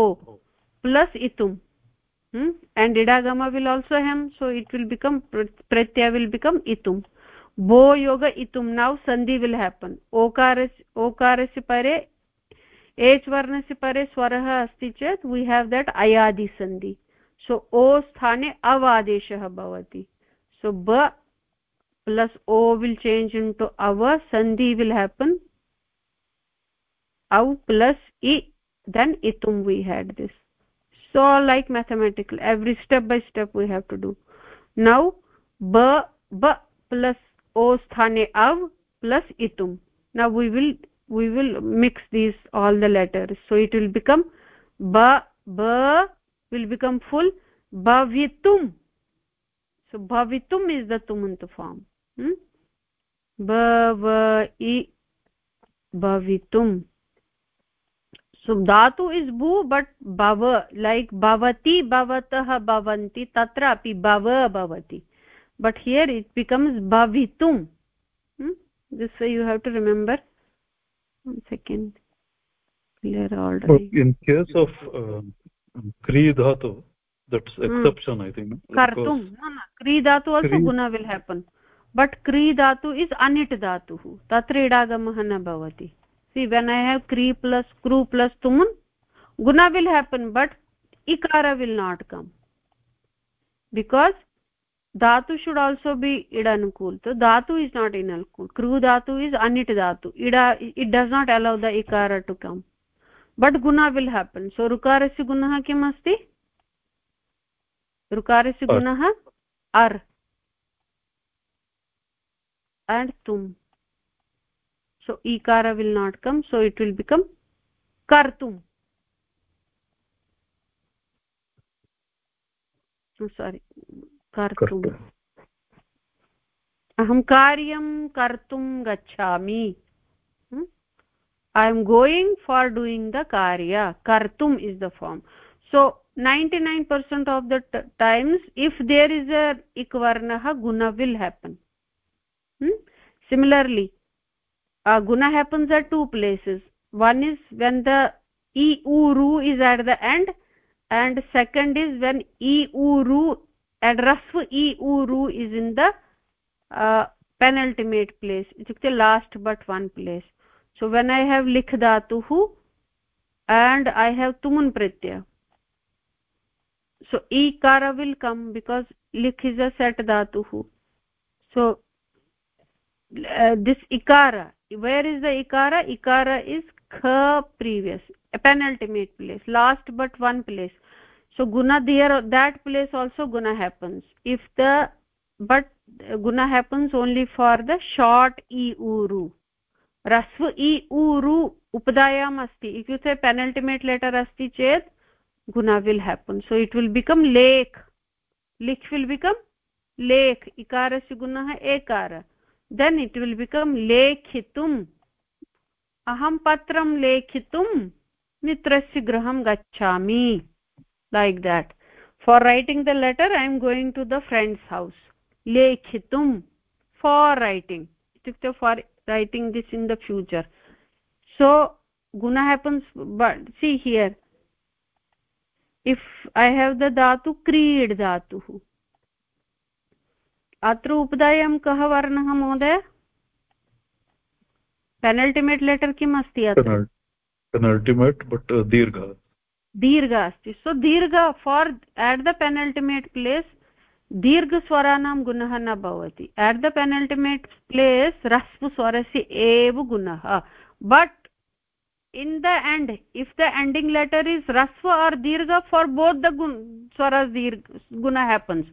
plus itum hmm? and idagama will also hem so it will become pratyaya will become itum bo yoga itum now sandhi will happen okaras okarasya pare एच् वर्णस्य परे स्वरः अस्ति चेत् we have that अयादि सन्धि सो ओ स्थाने अव आदेशः भवति सो ब प्लस् ओ विल् चेञ्ज् इन् टु अव सन्धि विल् हेपन् औ प्लस् इ then इतुं we had this so like mathematical every step by step we have to do. Now ba ba plus o sthane av plus itum. Now we will we will mix these all the letters. So it will become ba ba will become full bhavitum. So bhavitum is the tumant form. Hmm? i bhavitum so dhatu is bhu but bhava like bhavati bhavatah bhavanti tatra api bhava bhavati but here it becomes bhavitum hmm? this way you have to remember one second clear all so in case of uh, kri dhatu that's hmm. exception hmm. i think kartum no no kri dhatu also kri... guna will happen but kri dhatu is anit dhatu tatra idagamah na bhavati see when i have kri plus kru plus tumun guna will happen but ikara will not come because dhatu should also be idanukul so dhatu is not inanukul kru dhatu is anit dhatu ida it does not allow the ikara to come but guna will happen so rukarasya gunah kim asti rukarasya gunah ar and tum so ikara will not come so it will become kartum oh, sorry kartum aham karyam kartum gachhami hmm? i am going for doing the karya kartum is the form so 99% of the times if there is a ikvarnah guna will happen hmm? similarly uh, guna happens at two places. One is when the e u ru is at the end and second is when e u ru and rasv e u ru is in the uh, penultimate place. Itukte last but one place. So when i have likh dhatuh and i have tumun pratyaya so ikara will come because likh is a set dhatuh so uh, this ikara where is the ikara ikara is kha previous a penultimate place last but one place so guna there that place also guna happens if the but guna happens only for the short e uru rasv e uru upadayam asti if you say penultimate letter asti chet guna will happen so it will become lake lik will become lake ikarasya gunah ekara then it will become lekhitum aham patram lekhitum mitrasya graham gachami like that for writing the letter i am going to the friend's house lekhitum for writing itukte for writing this in the future so guna happens but see here if i have the dhatu creed dhatu अत्र उपधायां कः वर्णः महोदय? Penultimate letter किम् अस्ति अत्र? Penultimate but दीर्घ। दीर्घ अस्ति। सो दीर्घ for at the penultimate place दीर्घस्वराणां गुणः न भवति। एट् द पेनल्टिमेट् प्लेस् ह्रस्वस्वरस्य एव गुणः। But in the end if the ending letter is rasva or dirgha for both the gun swaras dirgha guna happens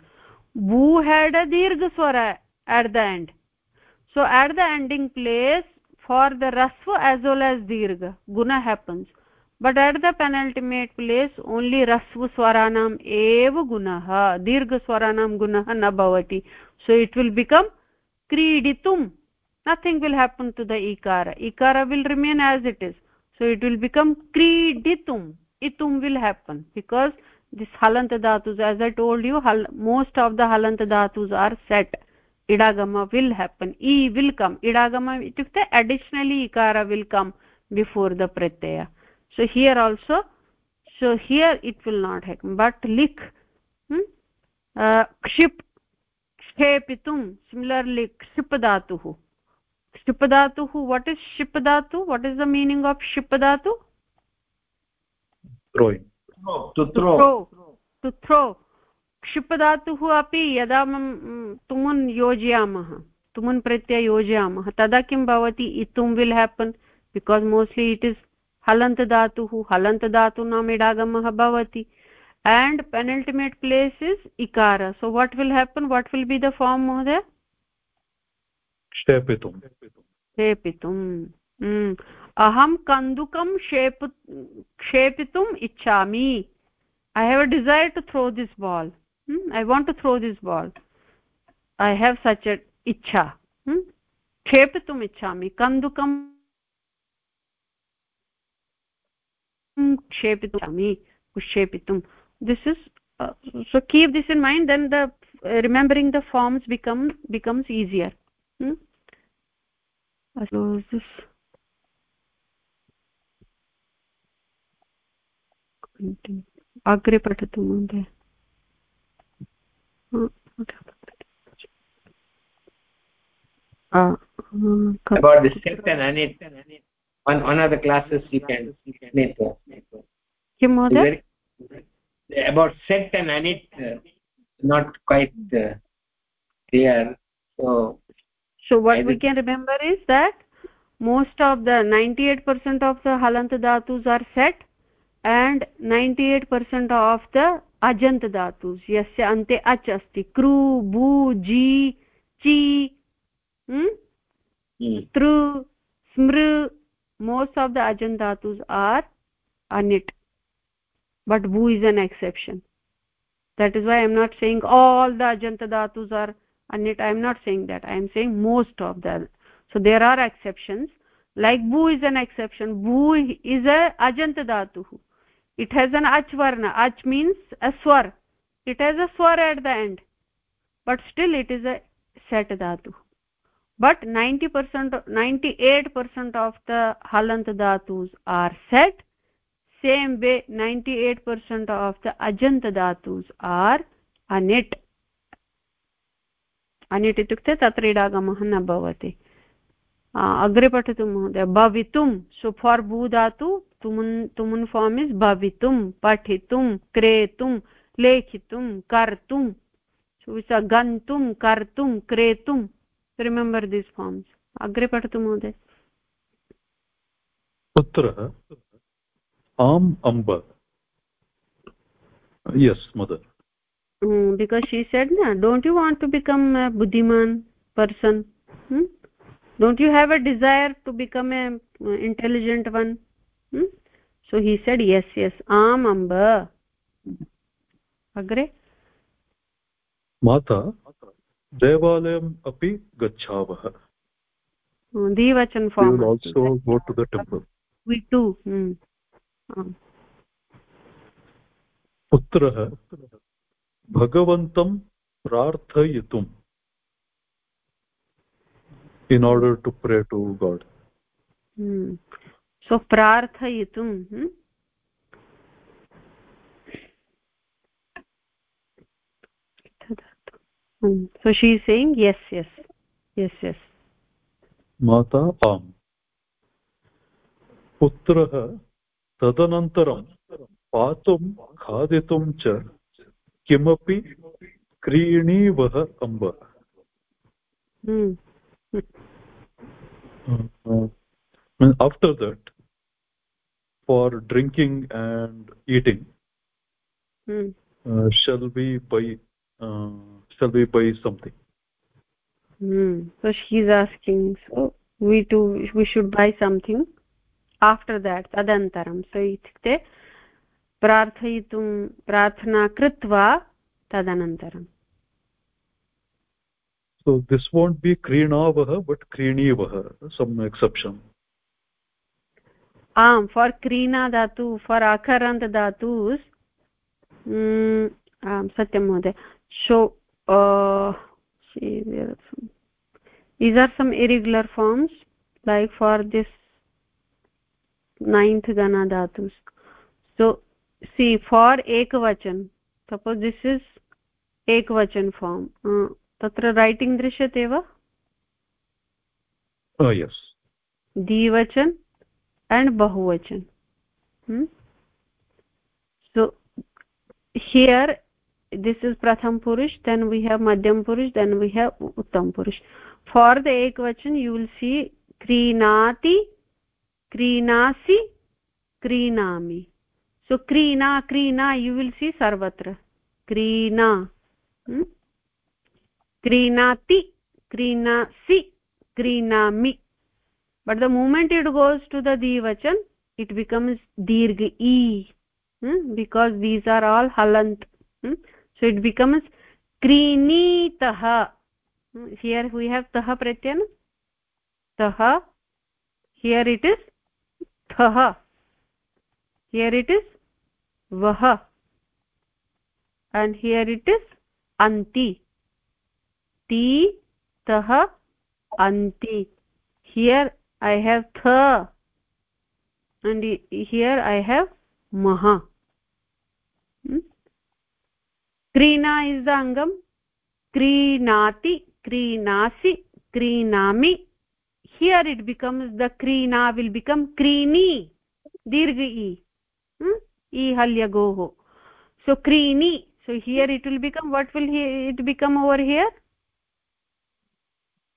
bhu had a dirgha swara at the end. So at the ending place for the rasva as well as dirgha guna happens. But at the penultimate place only rasva swaranam eva gunah dirgha swaranam gunah na bhavati. So it will become kriditum nothing will happen to the ikara. Ikara will remain as it is. So it will become kriditum itum will happen because this halant dhatus as i told you hal, most of the halant dhatus are set idagama will happen e will come idagama itukte additionally ikara will come before the pratyaya so here also so here it will not happen but lik क्षिप् क्षेपितुं similarly क्षिप् धातुः क्षिप् धातुः what is क्षिप् धातु what is the meaning of क्षिप् धातु to throw. to throw. क्षिप् धातुः अपि यदा तुमुन् योजयामः तुमुन् प्रत्यय योजयामः तदा किं भवति इतुं will happen because mostly it is हलन्त धातुः हलन्त धातूनाम् इडागमः भवति and penultimate place is ikara. So what will happen? What will be the form mohdaya क्षेपितुं क्षेपितुम् अहं कन्दुकं क्षेप क्षेपितुम् इच्छामि। I have a desire to throw this ball I want to throw this ball I have such a इच्छा। क्षेपितुम् इच्छामि। कन्दुकं क्षेपितुमि क्षेपितुं this is so keep this in mind then the remembering the forms become becomes easier अस्तु अग्रे पठतु महोदय about the sect and anit on one of the classes you can us किं महोदय about sect and anit uh, not quite uh, clear so so what I we can remember is that most of the 98% of the halant dhatus are set and 98% of the ajant dhatus yasya ante ach asti kru bu ji chi hmm? hmm. tru smr most of the ajant dhatus are anit. But bu is an exception. That is why i am not saying all the ajanta dhatus are anit. I am not saying that. I am saying most of them so there are exceptions. Like bu is an exception. Bu is a ajanta dhatu it has an ach varna ach means a swar it has a swar at the end but still it is a set dhatu but 90% 98% of the halant dhatus are set same way 98% of the ajant dhatus are anit अनिट् इत्युक्ते तत्र इडागमः न भवति अग्रे पठतु महोदय भवितुं सो for भू धातु तुमुन् तुमुन् फार्म् इस् भवितुं पठितुं क्रेतुं लेखितुं कर्तुं गन्तुं कर्तुं क्रेतुं रिमेम्बर् दिस् फार्म्स् अग्रे पठतु महोदय। पुत्र आम् अम्ब। Yes mother because she said न don't you want to become a बुद्धिमान् person don't you have a desire to become a intelligent one hmm? so he said yes yes am amba agre माता देवालयम् अपि गच्छावः द्विवचन form also go to the temple we too hmm. पुत्रः भगवन्तं प्रार्थयितुम् in order to pray to god hmm. So प्रार्थयितुं so she sang yes yes yes yes माता आम्। पुत्रः तदनन्तरं पातुं खादितुं च किमपि क्रीणीवः अम्ब। After that for drinking and eating shall we buy uh, shall we buy something hmm. so she's asking so we too we should buy something after that तदनन्तरं सो इत्युक्ते प्रार्थयितुं प्रार्थना कृत्वा तदनन्तरं so this won't be krinavah but krinivah some exception आम् for क्रीणा धातु for अकरन्त धातु आम् सत्यं महोदय। So is are some irregular forms like for this ninth गणा धातु सो सी फार् एकवचन् सपोस् दिस् इस् एकवचन फार्म् तत्र रैटिङ्ग् दृश्यते वा? Uh, द्विवचन्? Bahuvachan hmm? so here this is pratham purush then we have madhyam purush then we have uttam purush for the ekvachan you will see krinati krinasi krinami so krina krina you will see sarvatra krina hmm? krinati krinasi krinami but the moment it goes to the dvachan it becomes dirgh e hmm? because these are all halant hmm? so it becomes krinitah hmm? here we have tah pratyan tah here it is thah here it is vah and here it is anti ti tah anti here i have th and here i have maha. Hmm? krina is the angam. Krinati krinasi krinami. Here it becomes the krina will become krini. Dirgh e hmm? e halyagoho so krini. So here it will become what will he, it become over here?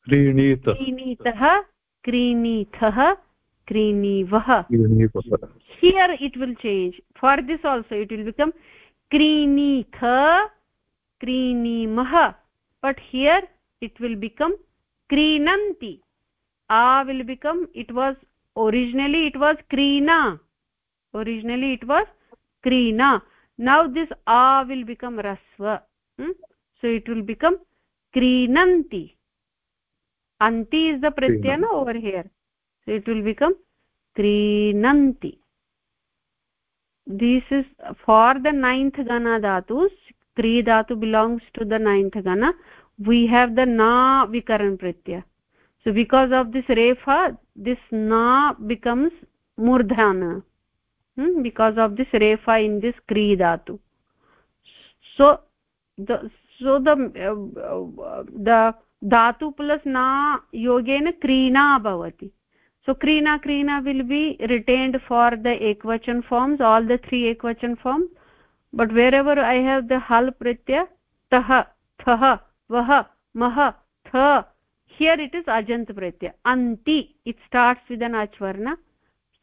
Krinita. Krinitah. क्रीणीथः क्रीणीवः। Here it will change for this also it will become क्रीणीथ क्रीणीमः। But here it will become क्रीणन्ति। Uh will become it was originally it was क्रीणा। Originally it was क्रीणा। Now this आ will become रस्व so it will become क्रीणन्ति। Anti is the pratyana over here so it will become krinanti this is for the ninth gana dhatus kri dhatu belongs to the ninth gana we have the na vikaran pratyaya so because of this refa this na becomes murdhana hmm? because of this refa in this kri dhatu so the so the uh, the धातु plus ना योगेन क्रीणा भवति। So क्रीना Kreena will be retained for the एक्वचन् forms all the three एक्वचन् form but wherever I have the हल प्रत्य तह थः वः मह, थ इट इज़ अजंत प्रत्यय। अंति इट स्टार्ट्स विद एन अन् अच्वर्ण।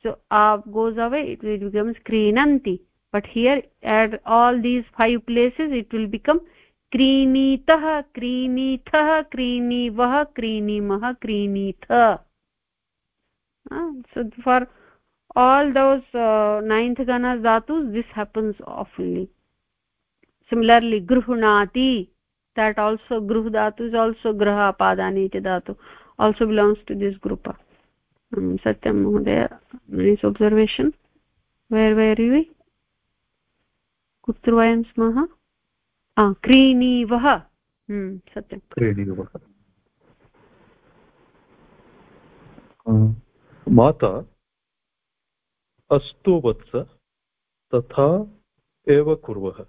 So uh goes away it will become क्रीणन्ति but here at all these five places it will become क्रीणीतः क्रीणीथः क्रीणीवः क्रीणीमः क्रीणीथ। फार् आल् दोस् नैन्थ् गणस् दातु दिस् हेपन्स् आफ्ली सिमिलर्लि गृह्णाति देट् आल्सो गृह् दातु इस् आल्सो गृह अपादानि इति दातु also belongs to this group सत्यं महोदय नैस् ओब्सर्वेशन् वेर् वेर् यु कुत्र वयं स्मः क्रीणीवः। सत्यं क्रीणीवः। माता अस्तु वत्स तथा एव कुर्वः।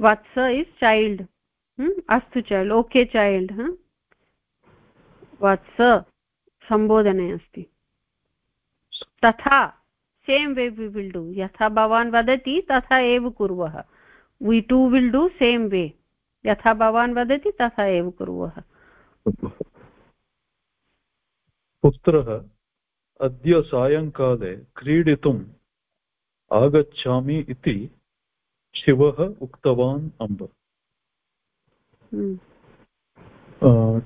वत्स इस् चैल्ड् अस्तु चैल्ड् ओके चैल्ड् वत्स सम्बोधने अस्ति। तथा। Same way we will do यथा भवान् वदति तथा एव कुर्वः we too will do same way यथा भवान् वदति तथा एव कुर्वः पुत्रः अद्य सायङ्काले क्रीडितुम् आगच्छामि इति शिवः उक्तवान् अम्ब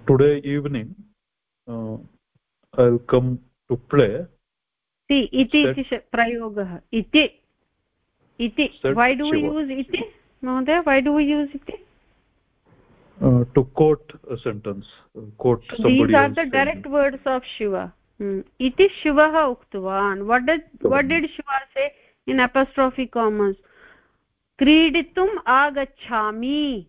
today evening I will come to play इति इति इति प्रयोगः। इति इति। वै डु यूस् इति महोदय? वै डु यूस् इति? To quote sentence quote these are the direct words of Shiva इति शिवः उक्तवान्। What did Shiva say in अपेस्ट्रोफि commerce क्रीडितुम् आगच्छामि।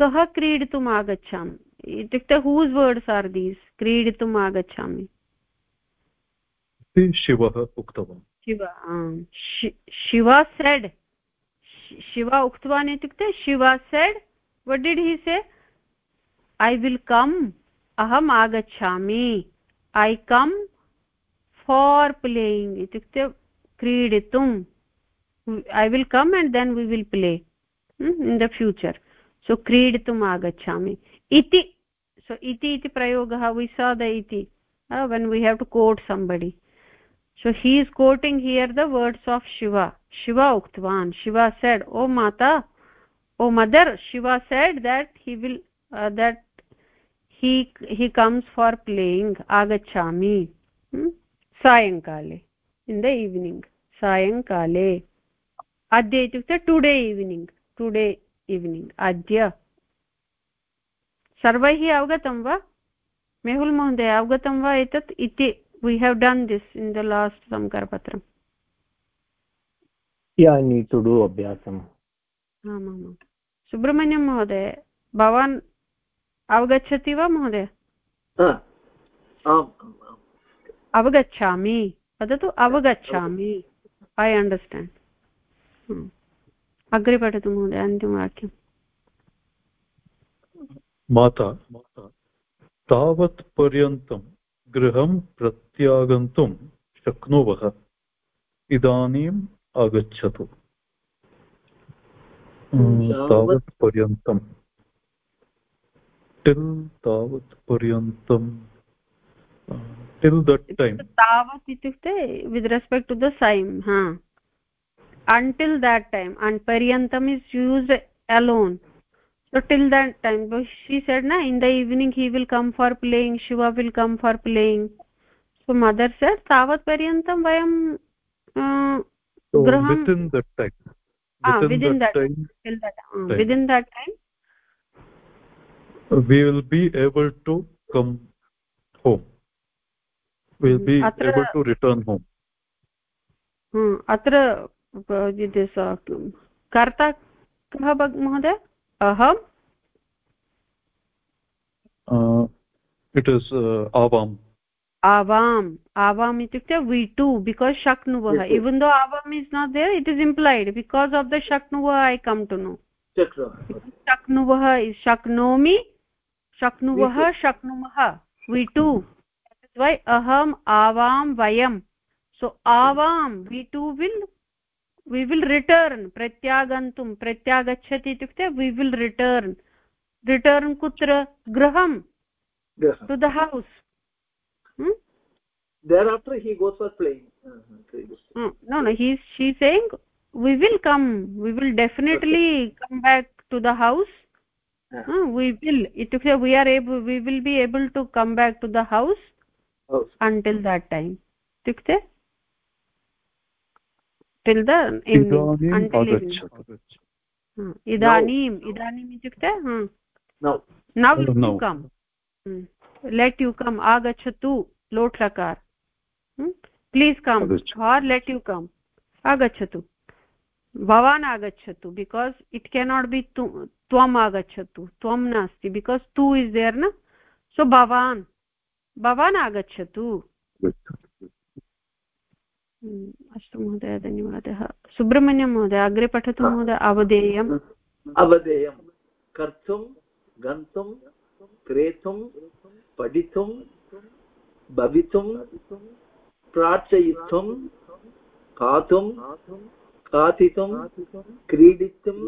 कः क्रीडितुम् आगच्छामि? इत्युक्ते हूस् वर्ड्स् आर् दीस् क्रीडितुम् आगच्छामि। इति शिवः उक्तवान्। शिव शिवा सेड् शिवा उक्तवान् इत्युक्ते Shiva said what did he say I will come अहम् आगच्छामि ऐ कम् फार् प्लेयिङ्ग् इत्युक्ते क्रीडितुम् I will come and then we will play in the future so क्रीडितुम् आगच्छामि। इति सो इति इति प्रयोगः वि सा द इति when we have to quote somebody is quoting here the words of shiva shiva uktvan shiva said oh mata oh mother shiva said that he will uh, that he he comes for playing agachami hmm? sayankale in the evening sayankale adya itukte today evening today evening adya सर्वैः अवगतं वा मेहुल् महोदय अवगतं वा एतत् इति we have done this in the last samkarpatram yeah i need to do abhyasam. आमामां सुब्रह्मण्यं महोदय भवान् अवगच्छति वा महोदय अवगच्छामि वदतु अवगच्छामि ऐ अण्डर्स्टाण्ड् अग्रे पठतु महोदय अन्तिमवाक्यं माता तावत् पर्यन्तं गृहं प्रत्यागन्तुं शक्नुवः। इदानीम् आगच्छतु। तावत् पर्यन्तं टिल् तावत् पर्यन्तं टिल् दट् टैम्। तावत् इत्युक्ते with respect to the same हा। until that time and paryantam is used alone so till that time she said na in the evening he will come for playing shiva will come for playing so mother said tavat paryantam vayam uh, so graham within that time within, ah, within that, that time, till that uh, time. within that time we will be able to come home we will be Atra, able to return home hmm अत्र कर्ता कः महोदय aham uh, it is uh, avam. Avam. Avam itukte we too because shaknuvah even though avam is not there it is implied. Because of the shaknuvah i come to know. Shaknuvah is shaknomi. Shaknuvah shaknumah we too. That is why aham avam vayam. So avam we too will we will return प्रत्यागन्तुं प्रत्यागच्छति इत्युक्ते we will return return कुत्र गृहं to the house no no he she saying we will come we will definitely come back to the house we will इत्युक्ते we are able will be able to come back to the house until that time इत्युक्ते till the इदानीम् इदानीम् इत्युक्ते नौ यु कम् लेट् you कम् आगच्छतु लोट् लकार please com are let you कम् आगच्छतु भवान् आगच्छतु बिकास् इट् केनाट् बि त्वम् आगच्छतु त्वं नास्ति बिकास् टु इस् देर् न सो भवान् भवान् आगच्छतु अस्तु महोदय धन्यवादः। सुब्रह्मण्यं महोदय अग्रे पठतु महोदय अवधेयम्। अवधेयं कर्तुं गन्तुं क्रेतुं पठितुं भवितुं प्रार्थयितुं खातुं खादितुं क्रीडितुं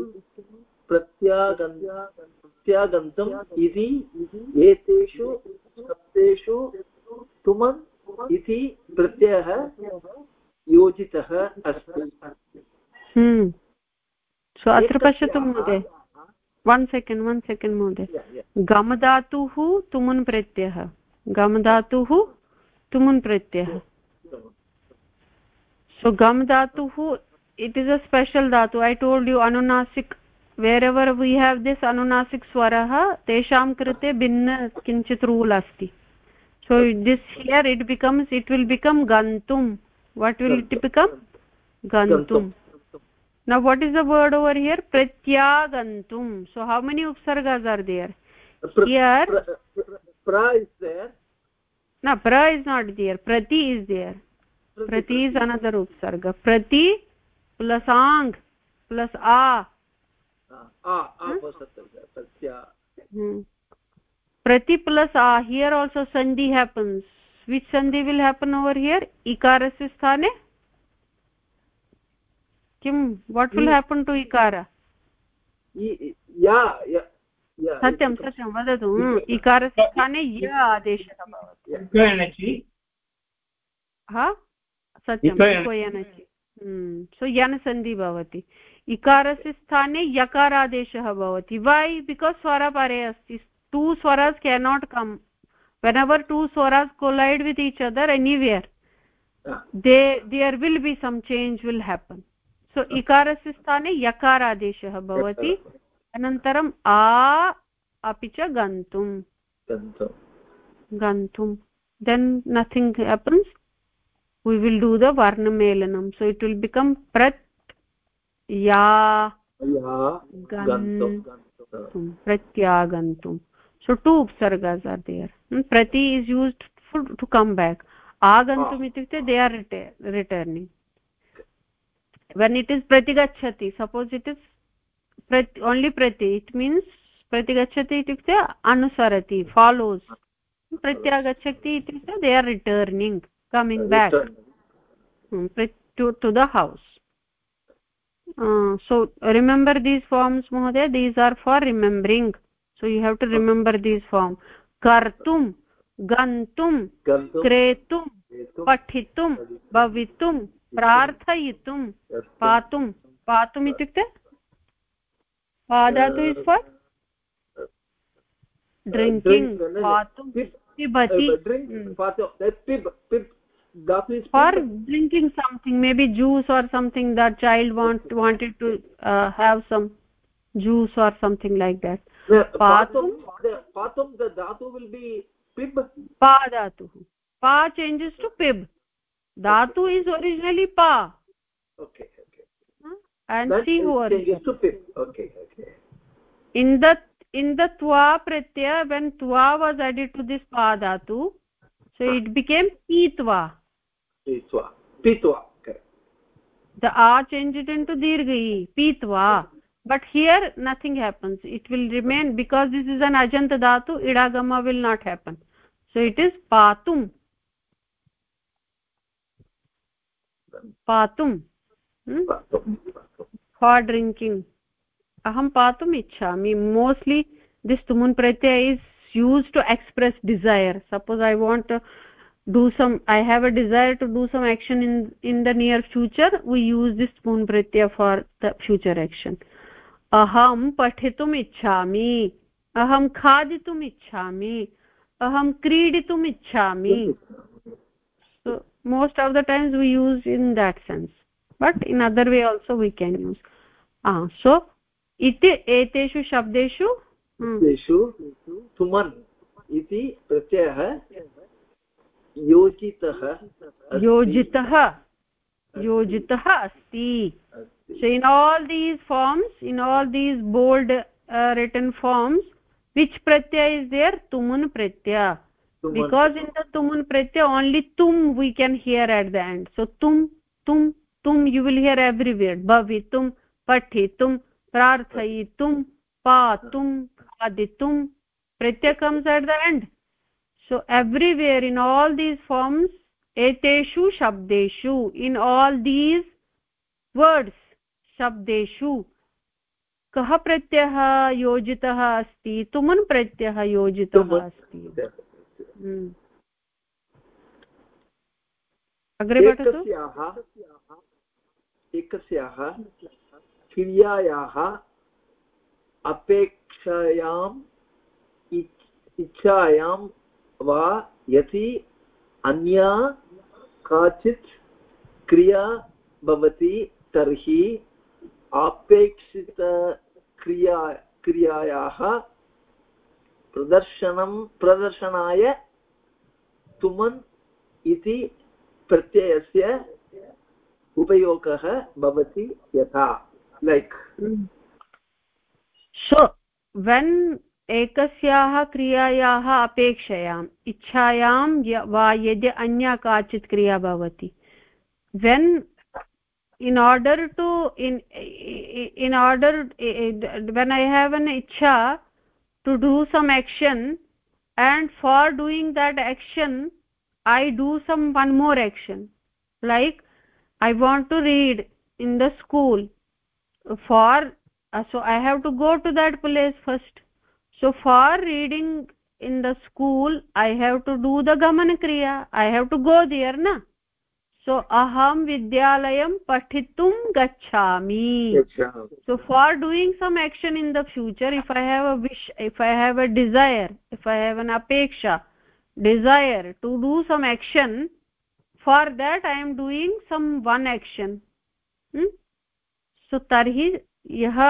प्रत्यागन्तुम् इति एतेषु शब्देषु तुमन् इति प्रत्ययः योजितः अस्ति। सो हम्म। अत्र पश्यतु महोदय। वन् सेकेण्ड् वन् सेकेण्ड् महोदय। गमधातुः तुमुन् प्रत्ययः गमधातुः तुमुन् प्रत्ययः सो गम धातुः इट् इस् अ स्पेशल् धातु। ऐ टोल्ड् यु अनुनासिक् वेर् एवर् वी हेव् दिस् अनुनासिक् स्वरः तेषां कृते भिन्न किञ्चित् रूल् अस्ति। So this here it becomes it will become गन्तुम् what will it become gantum now what is the word over here pratyagantum so how many upsargas are there here pra is there no pra is not there prati is there prati is another upsarga prati plus ang plus a a a pratya hmm. prati plus a here also sandhi happens which sandhi will happen over here. Ikarasya sthane. Kim what will happen to ikara? सत्यं सत्यं वदतु इकारस्य स्थाने य आदेशः भवति हा सत्यं यनचि सो यन् सन्धि भवति इकारस्य स्थाने यकारादेशः भवति वै बिकास् स्वरपरे अस्ति two स्वरास् cannot come when ever to स्वरास् collide with each other anywhere they there will be some change will happen so इकारस्य स्थाने यकारादेशः भवति अनन्तरम् आ अपि च गन्तुं गन्तुं then nothing happens we will do the varna melanam so it will become prat ya gantum pratyagantum so two upsargas are there hmm? prati is used for, to come back agantum itukte they are returning when it is pratigachati suppose it is prat only prati it means pratigachati itukte anusarati follows pratyagachati itukte they are returning coming uh, back hmm, to, to the house uh, so remember these forms mohoday these are for remembering so you have to remember these form कर्तुं गन्तुं क्रेतुं पठितुं भवितुं प्रार्थयितुं पातुं पातुम् इत्युक्ते पादातु इस् फार् ड्रिङ्किङ्ग् पातुं for drinking something may be juice or something that child want wanted to have some juice or something like that patum patum the dhatu will be pib? Pa dhatu. Pa changes to pib. Dhatu is originally pa. Okay okay. And that see who changes to pib. Okay okay. In the in the twa pratyaya when twa was added to this pa dhatu so it ah. became pitva pitva pitva the a changed into dirghi pitva but here nothing happens. It will remain because this is an ajant dhatu idagama will not happen. So it is patum. Patum. Hmm? for drinking. Aham patum ichhami. Mostly this tumun pratyaya is used to express desire. Suppose i want to do some i have a desire to do some action in in the near future we use this tumun pratyaya for the future action अहं पठितुम् इच्छामि। अहं खादितुम् इच्छामि। अहं क्रीडितुम् इच्छामि। Most of the times we use in that sense but in other way also we can use so इति एतेषु शब्देषु हम्म। तुमन् इति प्रत्ययः योजितः। योजितः अस्ति। So in all these forms in all these bold uh, written forms which pratyaya is there? Tumun pratyaya. Because in the tumun pratyaya only tum we can hear at the end. So tum tum tum you will hear everywhere. Bhavitum pathitum prarthayitum patum aditum pratyaya comes at the end. So everywhere in all these forms eteshu shabdeshu in all these words shabdeshu कः प्रत्ययः योजितः अस्ति? तुमुन् प्रत्ययः योजितः अस्ति। अग्रे पठतु। एकस्याः क्रियायाः अपेक्षायाम् इच्छायां वा यदि अन्या काचित् क्रिया भवति तर्हि अपेक्षितक्रिया क्रियायाः प्रदर्शनं, प्रदर्शनाय तुमन् इति प्रत्ययस्य उपयोगः भवति यथा लैक् so, when एकस्याः क्रियायाः अपेक्षयाम् इच्छायां वा यदि अन्या काचित् क्रिया भवति when in order to in in order when i have an ichha to do some action and for doing that action i do some one more action. Like i want to read in the school for so i have to go to that place first. So for reading in the school i have to do the gaman kriya i have to go there na so अहं विद्यालयं पठितुं गच्छामि so for doing some action in the future if I have a wish if I have a desire if I have an अपेक्षा desire to do some action for that I am doing some one action so तर्हि यः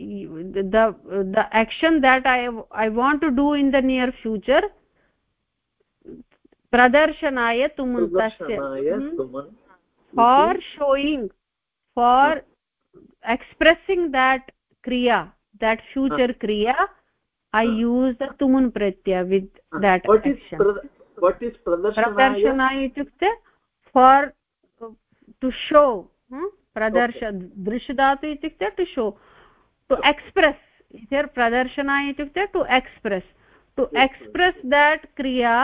the action that I I want to do in the near future प्रदर्शनाय तुमन्तस्य। For showing for expressing that क्रिया that future क्रिया I use the तुमुन् प्रत्य with that प्रदर्शनाय इत्युक्ते for to show प्रदर्श दृशदातु इत्युक्ते टु शो टु एक्स्प्रेस् प्रदर्शनाय इत्युक्ते to express to express that क्रिया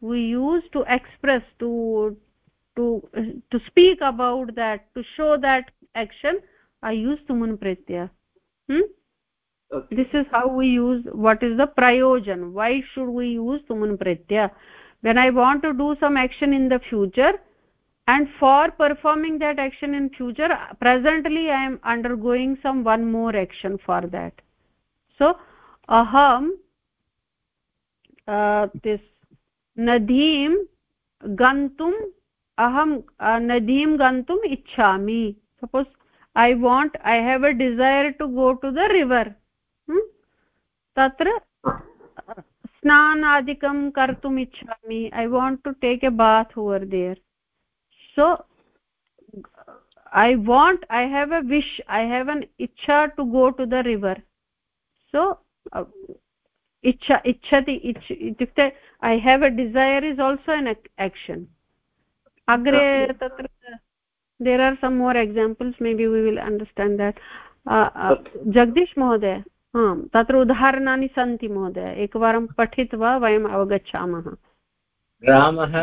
we use to express to to to speak about that to show that action i use tumun pratyaya. Hmm? Okay. this is how we use what is the prayojan? Why should we use tumun pratyaya? When i want to do some action in the future and for performing that action in future presently i am undergoing some one more action for that. So aham uh, this नदीं गन्तुम् अहं नदीं गन्तुम् इच्छामि। Suppose I want I have a desire to go to the river तत्र स्नानादिकं कर्तुम् इच्छामि। I want to take a bath over there so I want I have a wish I have an इच्छा to go to the river so इच्छा, इच्छति इत्युक्ते I have a desire is also an action. अग्रे तत्र there are some more examples may be we will understand that Jagdish महोदय आम् तत्र उदाहरणानि सन्ति महोदय। एकवारं पठित्वा वयम् अवगच्छामः। रामः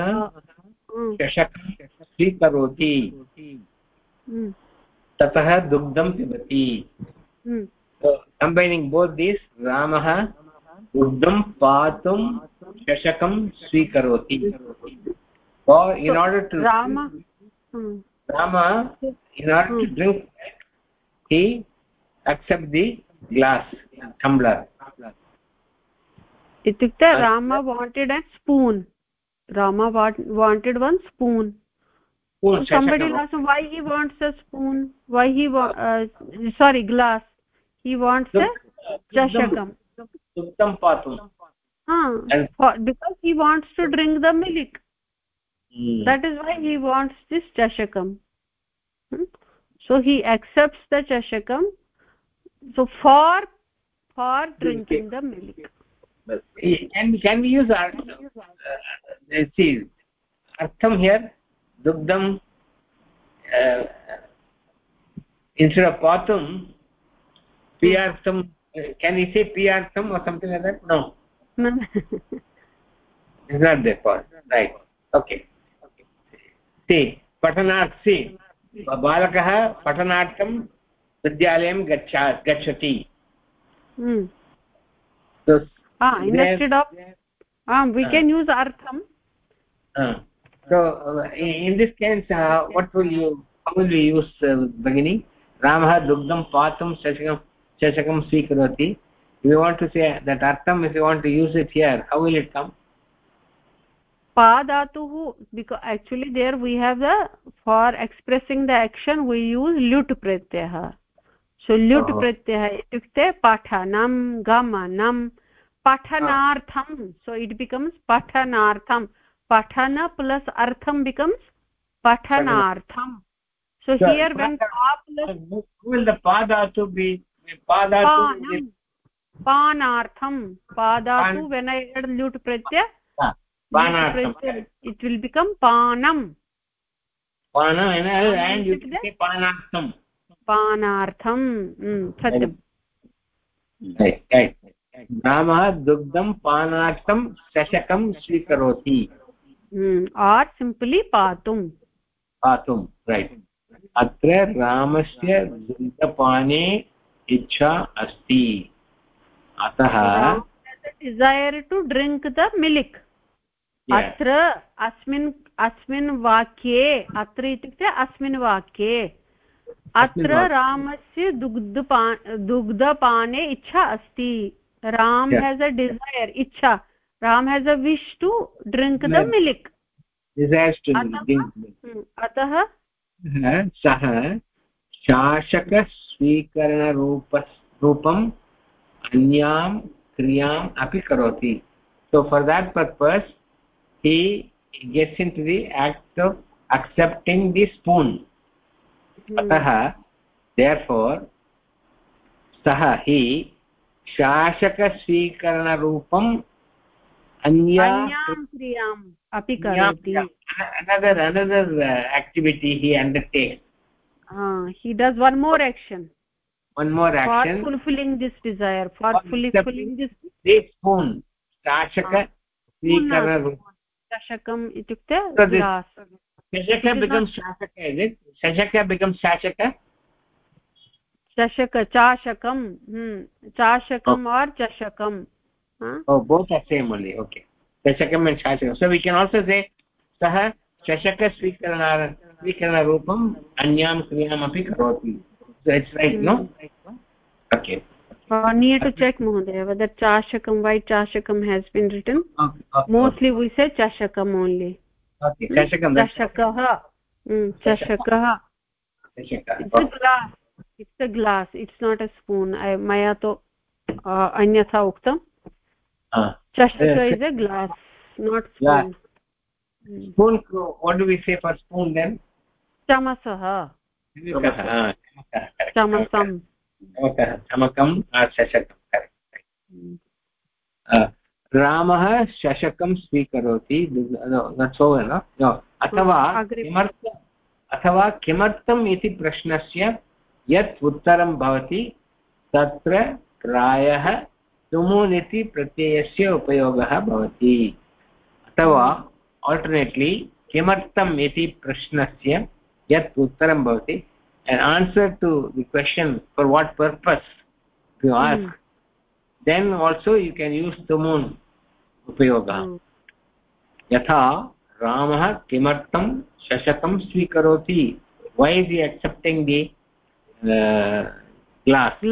स्वीकरोति। हम्म। ततः दुग्धं पिबति। कम्बैनिङ्ग् बोत् दिस् रामः दुग्धं पातुं चषकं स्वीकरोति in order to rama hmm. rama in order hmm. to drink he accept the glass tumbler rama wanted a spoon rama wanted one spoon spoon somebody asked why he wants a spoon why he uh, sorry glass he wants a chashakam duktam patum ha because he wants to drink the milk. Hmm. that is why he wants this chashakam. Hmm? so he accepts the chashakam. So for for drinking the milk. Can can we use our uh, see artham here? Dugdam uh, instead of patum piyartham can we say prtham or something like that? No it's not there for right okay see पठनार्थी बालकः पठनार्थं विद्यालयं गच्छा गच्छति instead of um we uh, can use artham uh, so uh, in this case uh, what will you how will you use uh, beginning ramah dugdam patum shashikam chashakam swikaroti if you want to say that artham if you want to use it here how will it come pa dhatuh because actually there we have the for expressing the action we use lut pratyah so lut uh -huh. pratyah itukte pathanam gamanam pathanartham so it becomes pathanartham pathana plus artham becomes pathanartham so, so here when pa plus will the pa dhatu be पानार्थं। पादातु when i add lut pratyay it will become panam पान and you can say पानार्थं पानार्थं सत्यं right right रामः दुग्धं पानार्थं चषकं स्वीकरोति। आर् simply पातुं पातुं right अत्र रामस्य दुग्धपाने इच्छा अस्ति। अतः desire to drink the milk अत्र अस्मिन् अस्मिन् वाक्ये अत्र इत्युक्ते अस्मिन् वाक्ये अत्र रामस्य दुग्धपा दुग्धपाने इच्छा अस्ति. desire ichha ram has a wish to drink the milk. Desires to drink atah सः शासकस्वीकरणरूप रूपम् अन्यां क्रियाम् अपि करोति so for that purpose he gets into the act of accepting the spoon अतः therefore सः हि शासकस्वीकरणरूपम् अन्यां क्रियाम् अपि करोति another another uh, activity he undertakes uh, he does one more action one more action for fulfilling this desire for fulfilling this this spoon shashaka shashakam itukte glass shashaka becomes shashaka is it shashaka becomes shashaka चषक चाशकं चाशकम् or चषकं oh both are same only okay chashakam and chashakam so we can also say सः चषकस्वीकरणा स्वीकरणरूपम् अन्यां क्रियामपि करोति it's right no okay uh, need to check mohoday whether chashakam why chashakam has been written okay, okay, mostly okay. we say chashakam only okay chashakam chashakah mm chashakah it's a glass it's a glass it's not a spoon i maya to anyatha uktam chashaka is a glass not spoon spoon what do we say for spoon then chamasah चमकं चषकं रामः चषकं स्वीकरोति। अथवा किमर्थम् अथवा किमर्थम् इति प्रश्नस्य यत् उत्तरं भवति तत्र प्रायः तुमुन् इति प्रत्ययस्य उपयोगः भवति। अथवा आल्टर्नेट्लि किमर्थम् इति प्रश्नस्य यत् उत्तरं भवति an answer to the question for what purpose you ask mm. then also you can use tumun upayoga mm. yatha ramah kimartam shashakam swikaroti why is he accepting the glass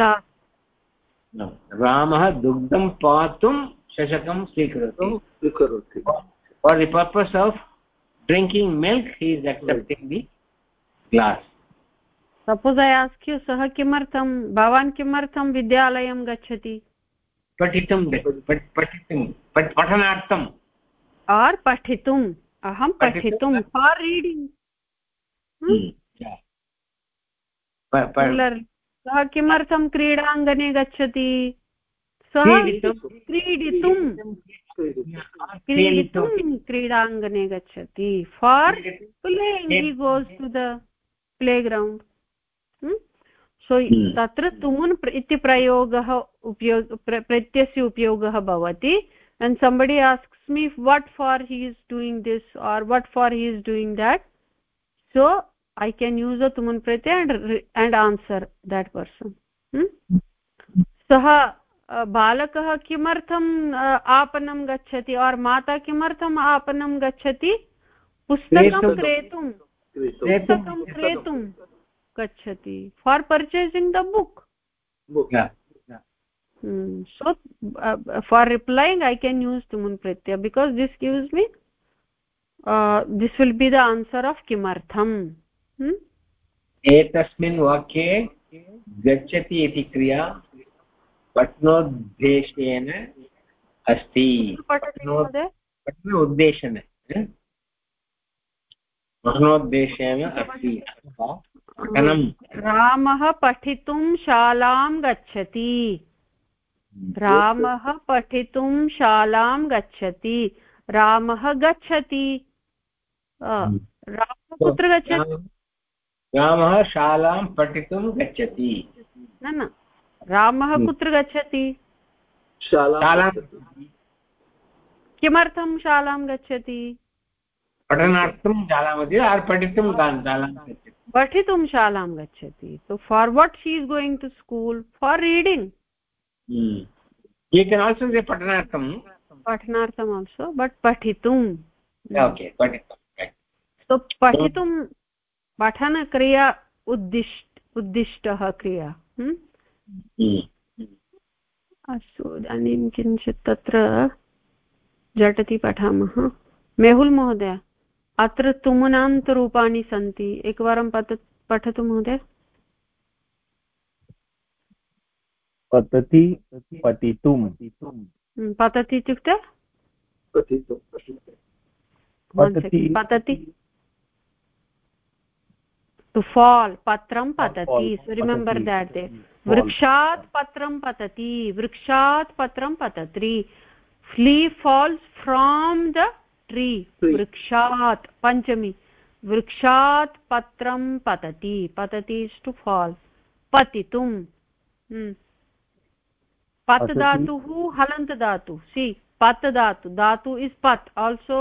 रामः दुग्धं पातुं शशकं स्वीकरोति स्वीकरोति for the purpose of drinking milk he is accepting the glass suppose I ask you सः किमर्थं भवान् किमर्थं विद्यालयं गच्छति पठितुं पठितुं पठनार्थम् आर् पठितुम् अहं पठितुं फार् रीडिङ्ग् सः किमर्थं क्रीडाङ्गणे गच्छति। सः क्रीडितुं। क्रीडितुं। क्रीडाङ्गणे गच्छति। For playing he goes to the playground so hmm. तत्र तून् इति प्रयोगः उपयोग प्रत्ययस्य उपयोगः भवति. And somebody asks me what for he is doing this or what for he is doing that so I can use a तुमन् Pratyaya and answer that person सः बालकः किमर्थम् आपणं गच्छति और् माता किमर्थम् आपणं गच्छति? पुस्तकं क्रेतुं पुस्तकं क्रेतुं। गच्छति. For purchasing the book so for replying I can use तुमुन् Pratyaya because this gives me this will be the answer of किमर्थम् एतस्मिन् वाक्ये गच्छति इति क्रिया पठनोद्देशेन अस्ति. उद्देशेन रामः पठितुं शालां गच्छति। रामः पठितुं शालां गच्छति। रामः गच्छति। रामः कुत्र गच्छति? रामः शालां पठितुं गच्छति। न न। रामः कुत्र गच्छति? किमर्थं शालां गच्छति? पठनार्थं शालामध्ये पठितुं शालां गच्छति पठितुं शालां गच्छति। So for what she is going to school for reading also but pathitum okay patitum. So pathitum पठनक्रिया उद्दिष्ट उद्दिष्टः क्रिया अस्तु इदानीं किञ्चित् तत्र झटति पठामः। मेहुल् महोदय। अत्र तुमुनान्तरूपाणि सन्ति। एकवारं पठ पठतु महोदय। पतति पतितुं पतति इत्युक्ते? पतति टु फाल् पत्रं पतति। रिमेम्बर् देट् दे वृक्षात् पत्रं पतति। वृक्षात् पत्रं पतति flee falls from the tree वृक्षात् पञ्चमी। वृक्षात् पत्रं पतति। पतति इस् टु फाल् पतितुं। हम्म। पत् धातुः हलन्त धातु सि पत् धातु हम्म। धातु इस् पत्. Also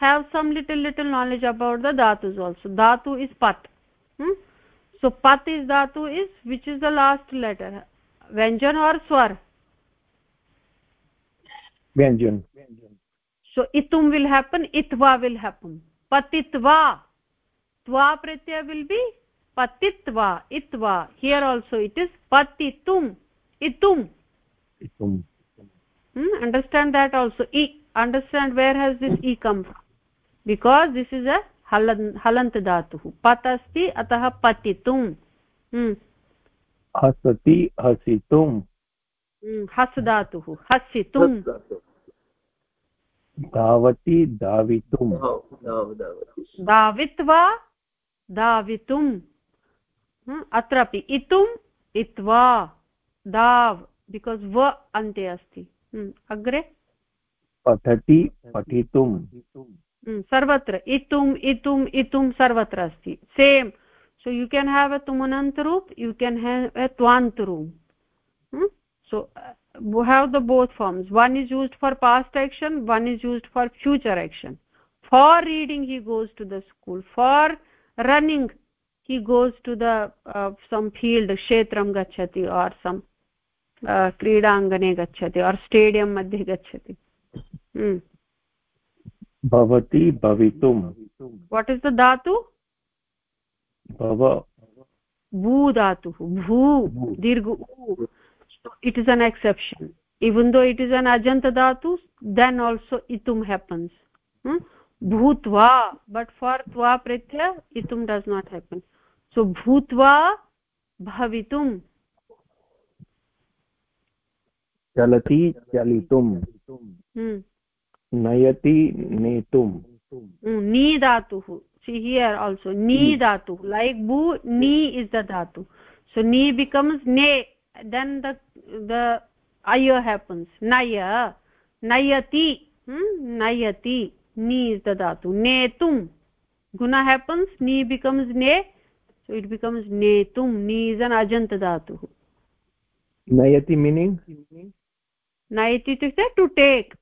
have some little little knowledge about the धातु इस् आल्सो धातु इस् पत्। सो पत् इस् धातु is which is the last letter व्यञ्जन् or स्वर्? व्यञ्जन्। So इतुं विल् हेपन् इत्वा विल् हेपन् पतित्वा त्वा प्रत्यय विल् बि पतित्वा इत्वा हियर् आल्सो इट् इस् पतितुम् इतुम् अण्डर्स्टाण्ड् देट् आल्सो इ अण्डर्स्टाण्ड् वेर् हेस् दिस् इ come because this is a हलन् धातुः पत् अस्ति अतः पतितुं हसति हसितुं हस् धातुः हसितुं धावति धावितुं। धावित्वा धावितुम्। अत्रापि इतुम् इत्वा धाव् बिकास् व अन्ते अस्ति। अग्रे? पठति पठितुं सर्वत्र। इतुम् इतुम् इतुं सर्वत्र अस्ति। Same so you can have a tumanant roop you can have a twant roop hmm? so uh, we have the both forms one is used for past action one is used for future action for reading he goes to the school for running he goes to the uh, some field kshetram gachati or some uh, क्रीडाङ्गणे गच्छति और् स्टेडियं मध्ये गच्छति भवति भवितुं what is the धातु भव भू धातुः भू दीर्घ it is an exception even though it is an ajanta dhatu then also itum happens hmm? bhutva but for tva pratyaya itum does not happen so bhutva bhavitum चलति चलितुं नयति नेतुं नी धातुः see here also ni dhatu like bu ni is the dhatu so ni becomes ne then the the aya happens naya nayati hmm? nayati ni is the dhatu netum guna happens ni becomes ne so it becomes netum ni is an ajant dhatu nayati meaning नयति इत्युक्ते to take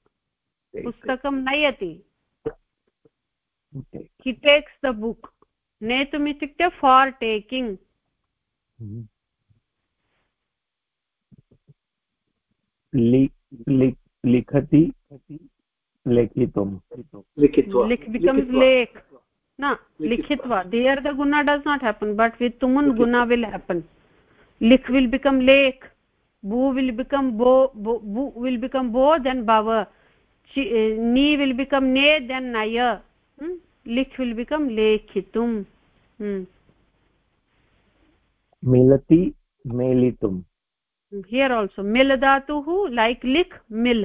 पुस्तकं नयति हि tax the book नेतुम् इत्युक्ते लिखति लेखितुं लेक् न लिखित्वा there the Guna does not happen but with तुमुन् गुना विल् हेपन् लिख् विल् बिकम् लेक् bu will become bo, bo bu will become bo then bava Chi, uh, ni will become ne then naya hmm? lik will become lekhitum hmm. milati melitum here also mil dhatuh like lik mil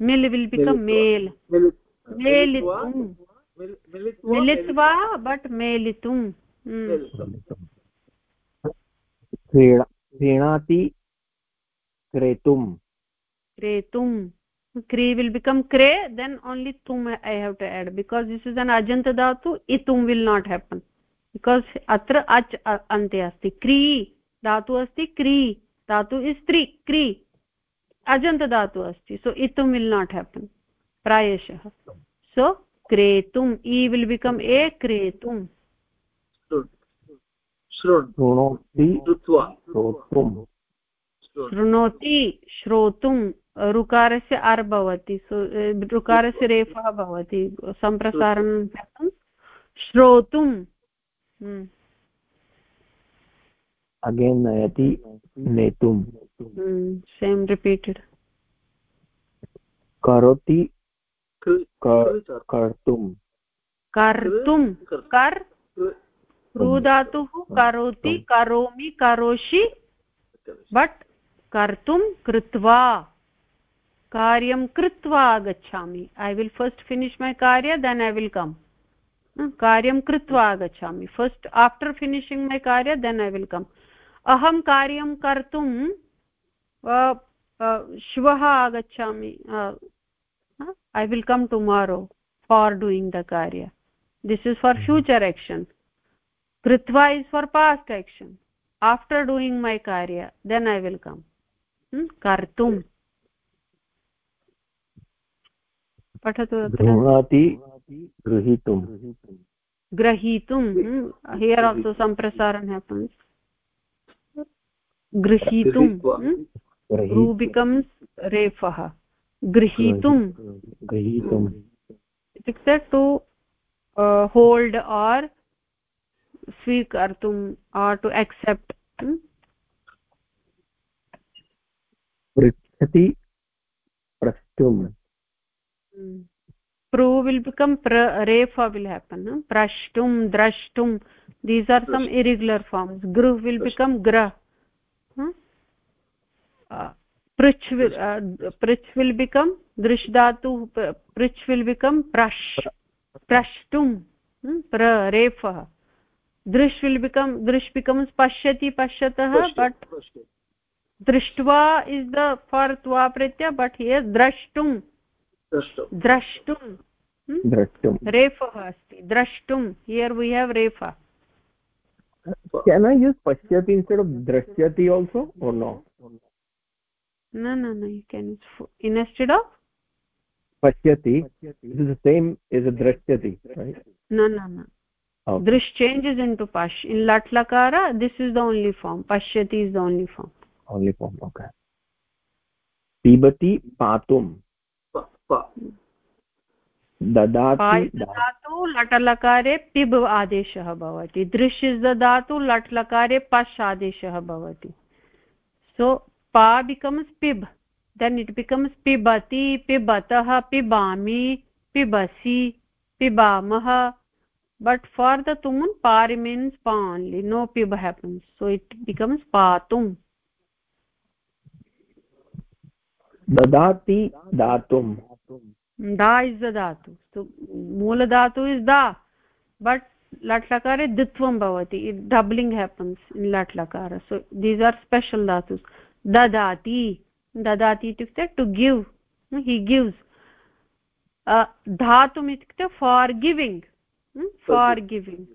mil will become mel melitum militva but melitum क्रीणाति क्रेतुं क्रेतुं kri will become kre then only tum i have to add because this is an ajanta dhatu itum will not happen because atra ach ante asti kri dhatu asti kri धातु स्त्री क्री अजन्तधातु अस्त। So इतुं will not happen प्रायश। So क्रेत ई will become ए क्रेत शृणोति श्रोतुम्। ऋकारस्य आर् भवति। ऋकारस्य रेफः भवति। सम्प्रसारणं कर्तुं। अगेन् नयति नेतुं। सेम् रिपीटेड् करोति कर्तुं। कर्तुं। कर् क्रूधातुः करोति करोमि करोषि बट् कर्तुं कृत्वा। कार्यं कृत्वा आगच्छामि। I will first finish my कार्य देन् ऐ विल् कम् कार्यं कृत्वा आगच्छामि। फस्ट् आफ्टर् फिनिशिङ्ग् मै कार्य देन् ऐ विल् कम् अहं कार्यं कर्तुं श्वः आगच्छामि I will come tomorrow for doing the कार्य. This is for future action कृत्वा is for past action after doing my कार्य देन् ऐ विल् कम् कर्तुं. पठतु गृह्णाति गृहीतुं ग्रहीतुं हियर् आल्सो सम्प्रसारन् हेपन्स् गृहीतुं रूबिकं रेफः। गृहीतुं। गृहीतुम् इत्युक्ते टु होल्ड् आर् स्वीकर्तुम् आर् टु एक्सेप्ट् पृच्छति प्रू विल् बिकम् प्र रेफा विल् हेपन् प्रष्टुं द्रष्टुं। These are some irregular forms गृह् will become ग्रह् पृच्छ् पृच् विल् बिकम् दृश् धातु पृच् विल् प्रश् प्रष्टुम् प्र रेफः दृश् विल् बिकम् दृश् बिकम्स् पश्यति पश्यतः बट् दृष्ट्वा इस् द फार् त्वा प्रत्य बट् हि द्रष्टुम् द्रष्टुम् रेफः अस्ति द्रष्टुम् हियर् वी हेव् रेफा। Can i use pashyati instead of drishyati also or no? No no no you can use instead of pashyati this is the same as a drishyati right? No no no. Okay. drish changes into pash. In lat lakara this is the only form. Pashyati is the only form. Only form okay. Pibati patum ददाति ददातु लटलकारे पिब् आदेशः भवति। दृश् is ददातु लट् लकारे पश् आदेशः भवति। So पा बिकम्स् पिब्। देन् इट् बिकम्स् पिबति पिबतः पिबामि पिबसि पिबामः। But for the tumun pa remains pa only. No pib happens. So it becomes patum. dadati datum दा इस् द धातु मूलधातु इस् दा बट् लट् लकारे द्वित्वं भवति इट् डब्लिङ्ग् हेपन्स् इन् लट् so these are special dhatu ददाति ददाति इत्युक्ते टु गिव् हि गिव्स् धातु इत्युक्ते फार् गिविङ्ग् फार् गिविङ्ग्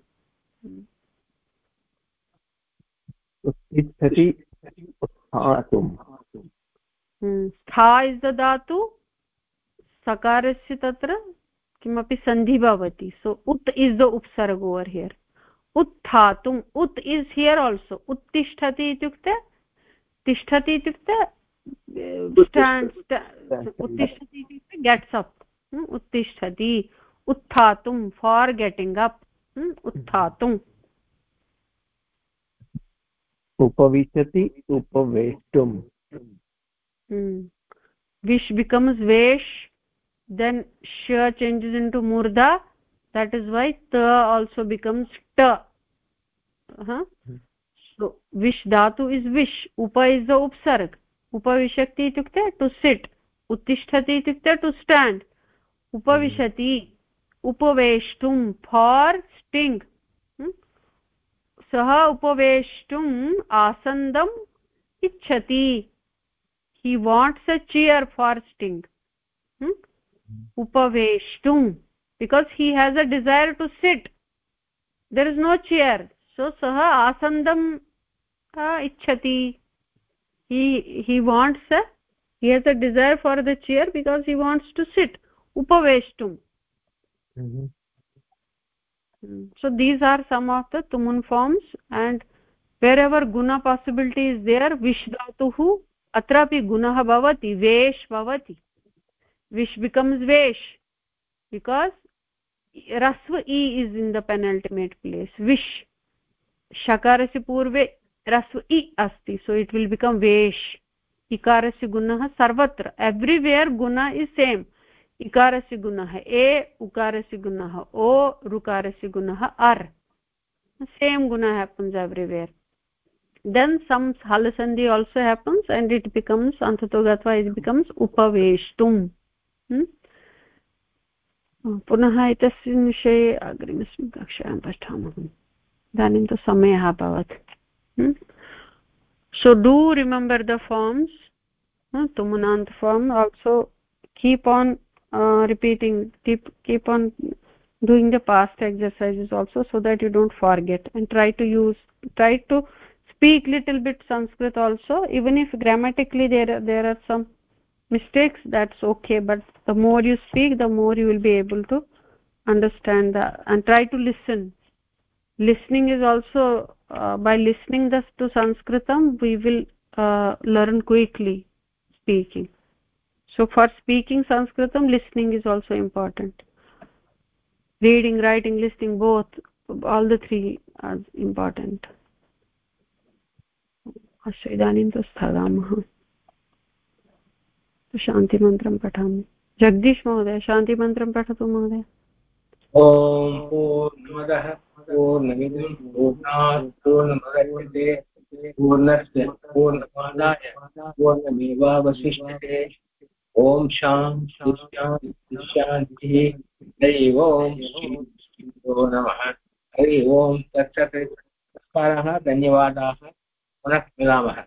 स्था इस् द धातु सकारस्य तत्र किमपि सन्धि भवति। सो उत् इस् द उप्सर्ग ओवर् हियर् उत्थातुम् उत् इस् हियर् आल्सो उत्तिष्ठति इत्युक्ते तिष्ठति इत्युक्ते उत्तिष्ठति इत्युक्ते गेट्स् अप् उत्तिष्ठति उत्थातुं फार् गेटिङ्ग् अप् उत्थातुम् उपविशति उपवेष्टुम् विश् बिकम्स् वेश् then sh changes into murda that is why ta also becomes ta huh? so vish dhatu is vish upa is the upsarg upavishakti itukte to sit uttishtati itukte to stand upavishati उपवेष्टुं for sitting सः उपवेष्टुम् आसन्दम् इच्छति he wants a chair for sitting hmm? Upaveshtum because he has a desire to sit there is no chair so sah asandam uh, ichhati he he wants a, he has a desire for the chair because he wants to sit upaveshtum mm -hmm. so these are some of the tumun forms and wherever guna possibility is there vish dhatuh atrapi gunah bhavati vesh bhavati vish becomes vesh because rasva e is in the penultimate place vish shakarasya purve rasva i asti so it will become vesh ikarasya gunah sarvatra everywhere guna is same इकारस्य गुणः ए उकारस्य गुणः ओ ऋकारस्य गुणः अर् same guna happens everywhere then some hal sandhi also happens and it becomes antato gatva it becomes upaveshtum hmm? पुनः एतस्मिन् विषये अग्रिमस्मिन् कक्षायां पठामः। इदानीं तु समयः अभवत्। So do remember the forms तुमुनान्त form also keep on repeating keep on doing the past exercises also so that you don't forget and try to use try to speak little bit Sanskrit also even if grammatically there there are some mistakes that's okay but the more you speak the more you will be able to understand the, and try to listen listening is also uh, by listening this to sanskritam we will uh, learn quickly speaking so for speaking sanskritam listening is also important reading writing listening both all the three are important अस्तु इदानीं तु स्थगामः शान्तिमन्त्रं पठामि। जगदीश महोदय शान्तिमन्त्रं पठतु महोदय। ॐ पूर्णमदः पूर्णमिदं पूर्णात् पूर्णमुदच्यते पूर्णस्य पूर्णमादाय पूर्णमेवावशिष्यते ॐ शान्ति शान्ति। हरि ओम् श्रीो नमः। हरि ओम् तत्सत्। धन्यवादाः। पुनः मिलामः।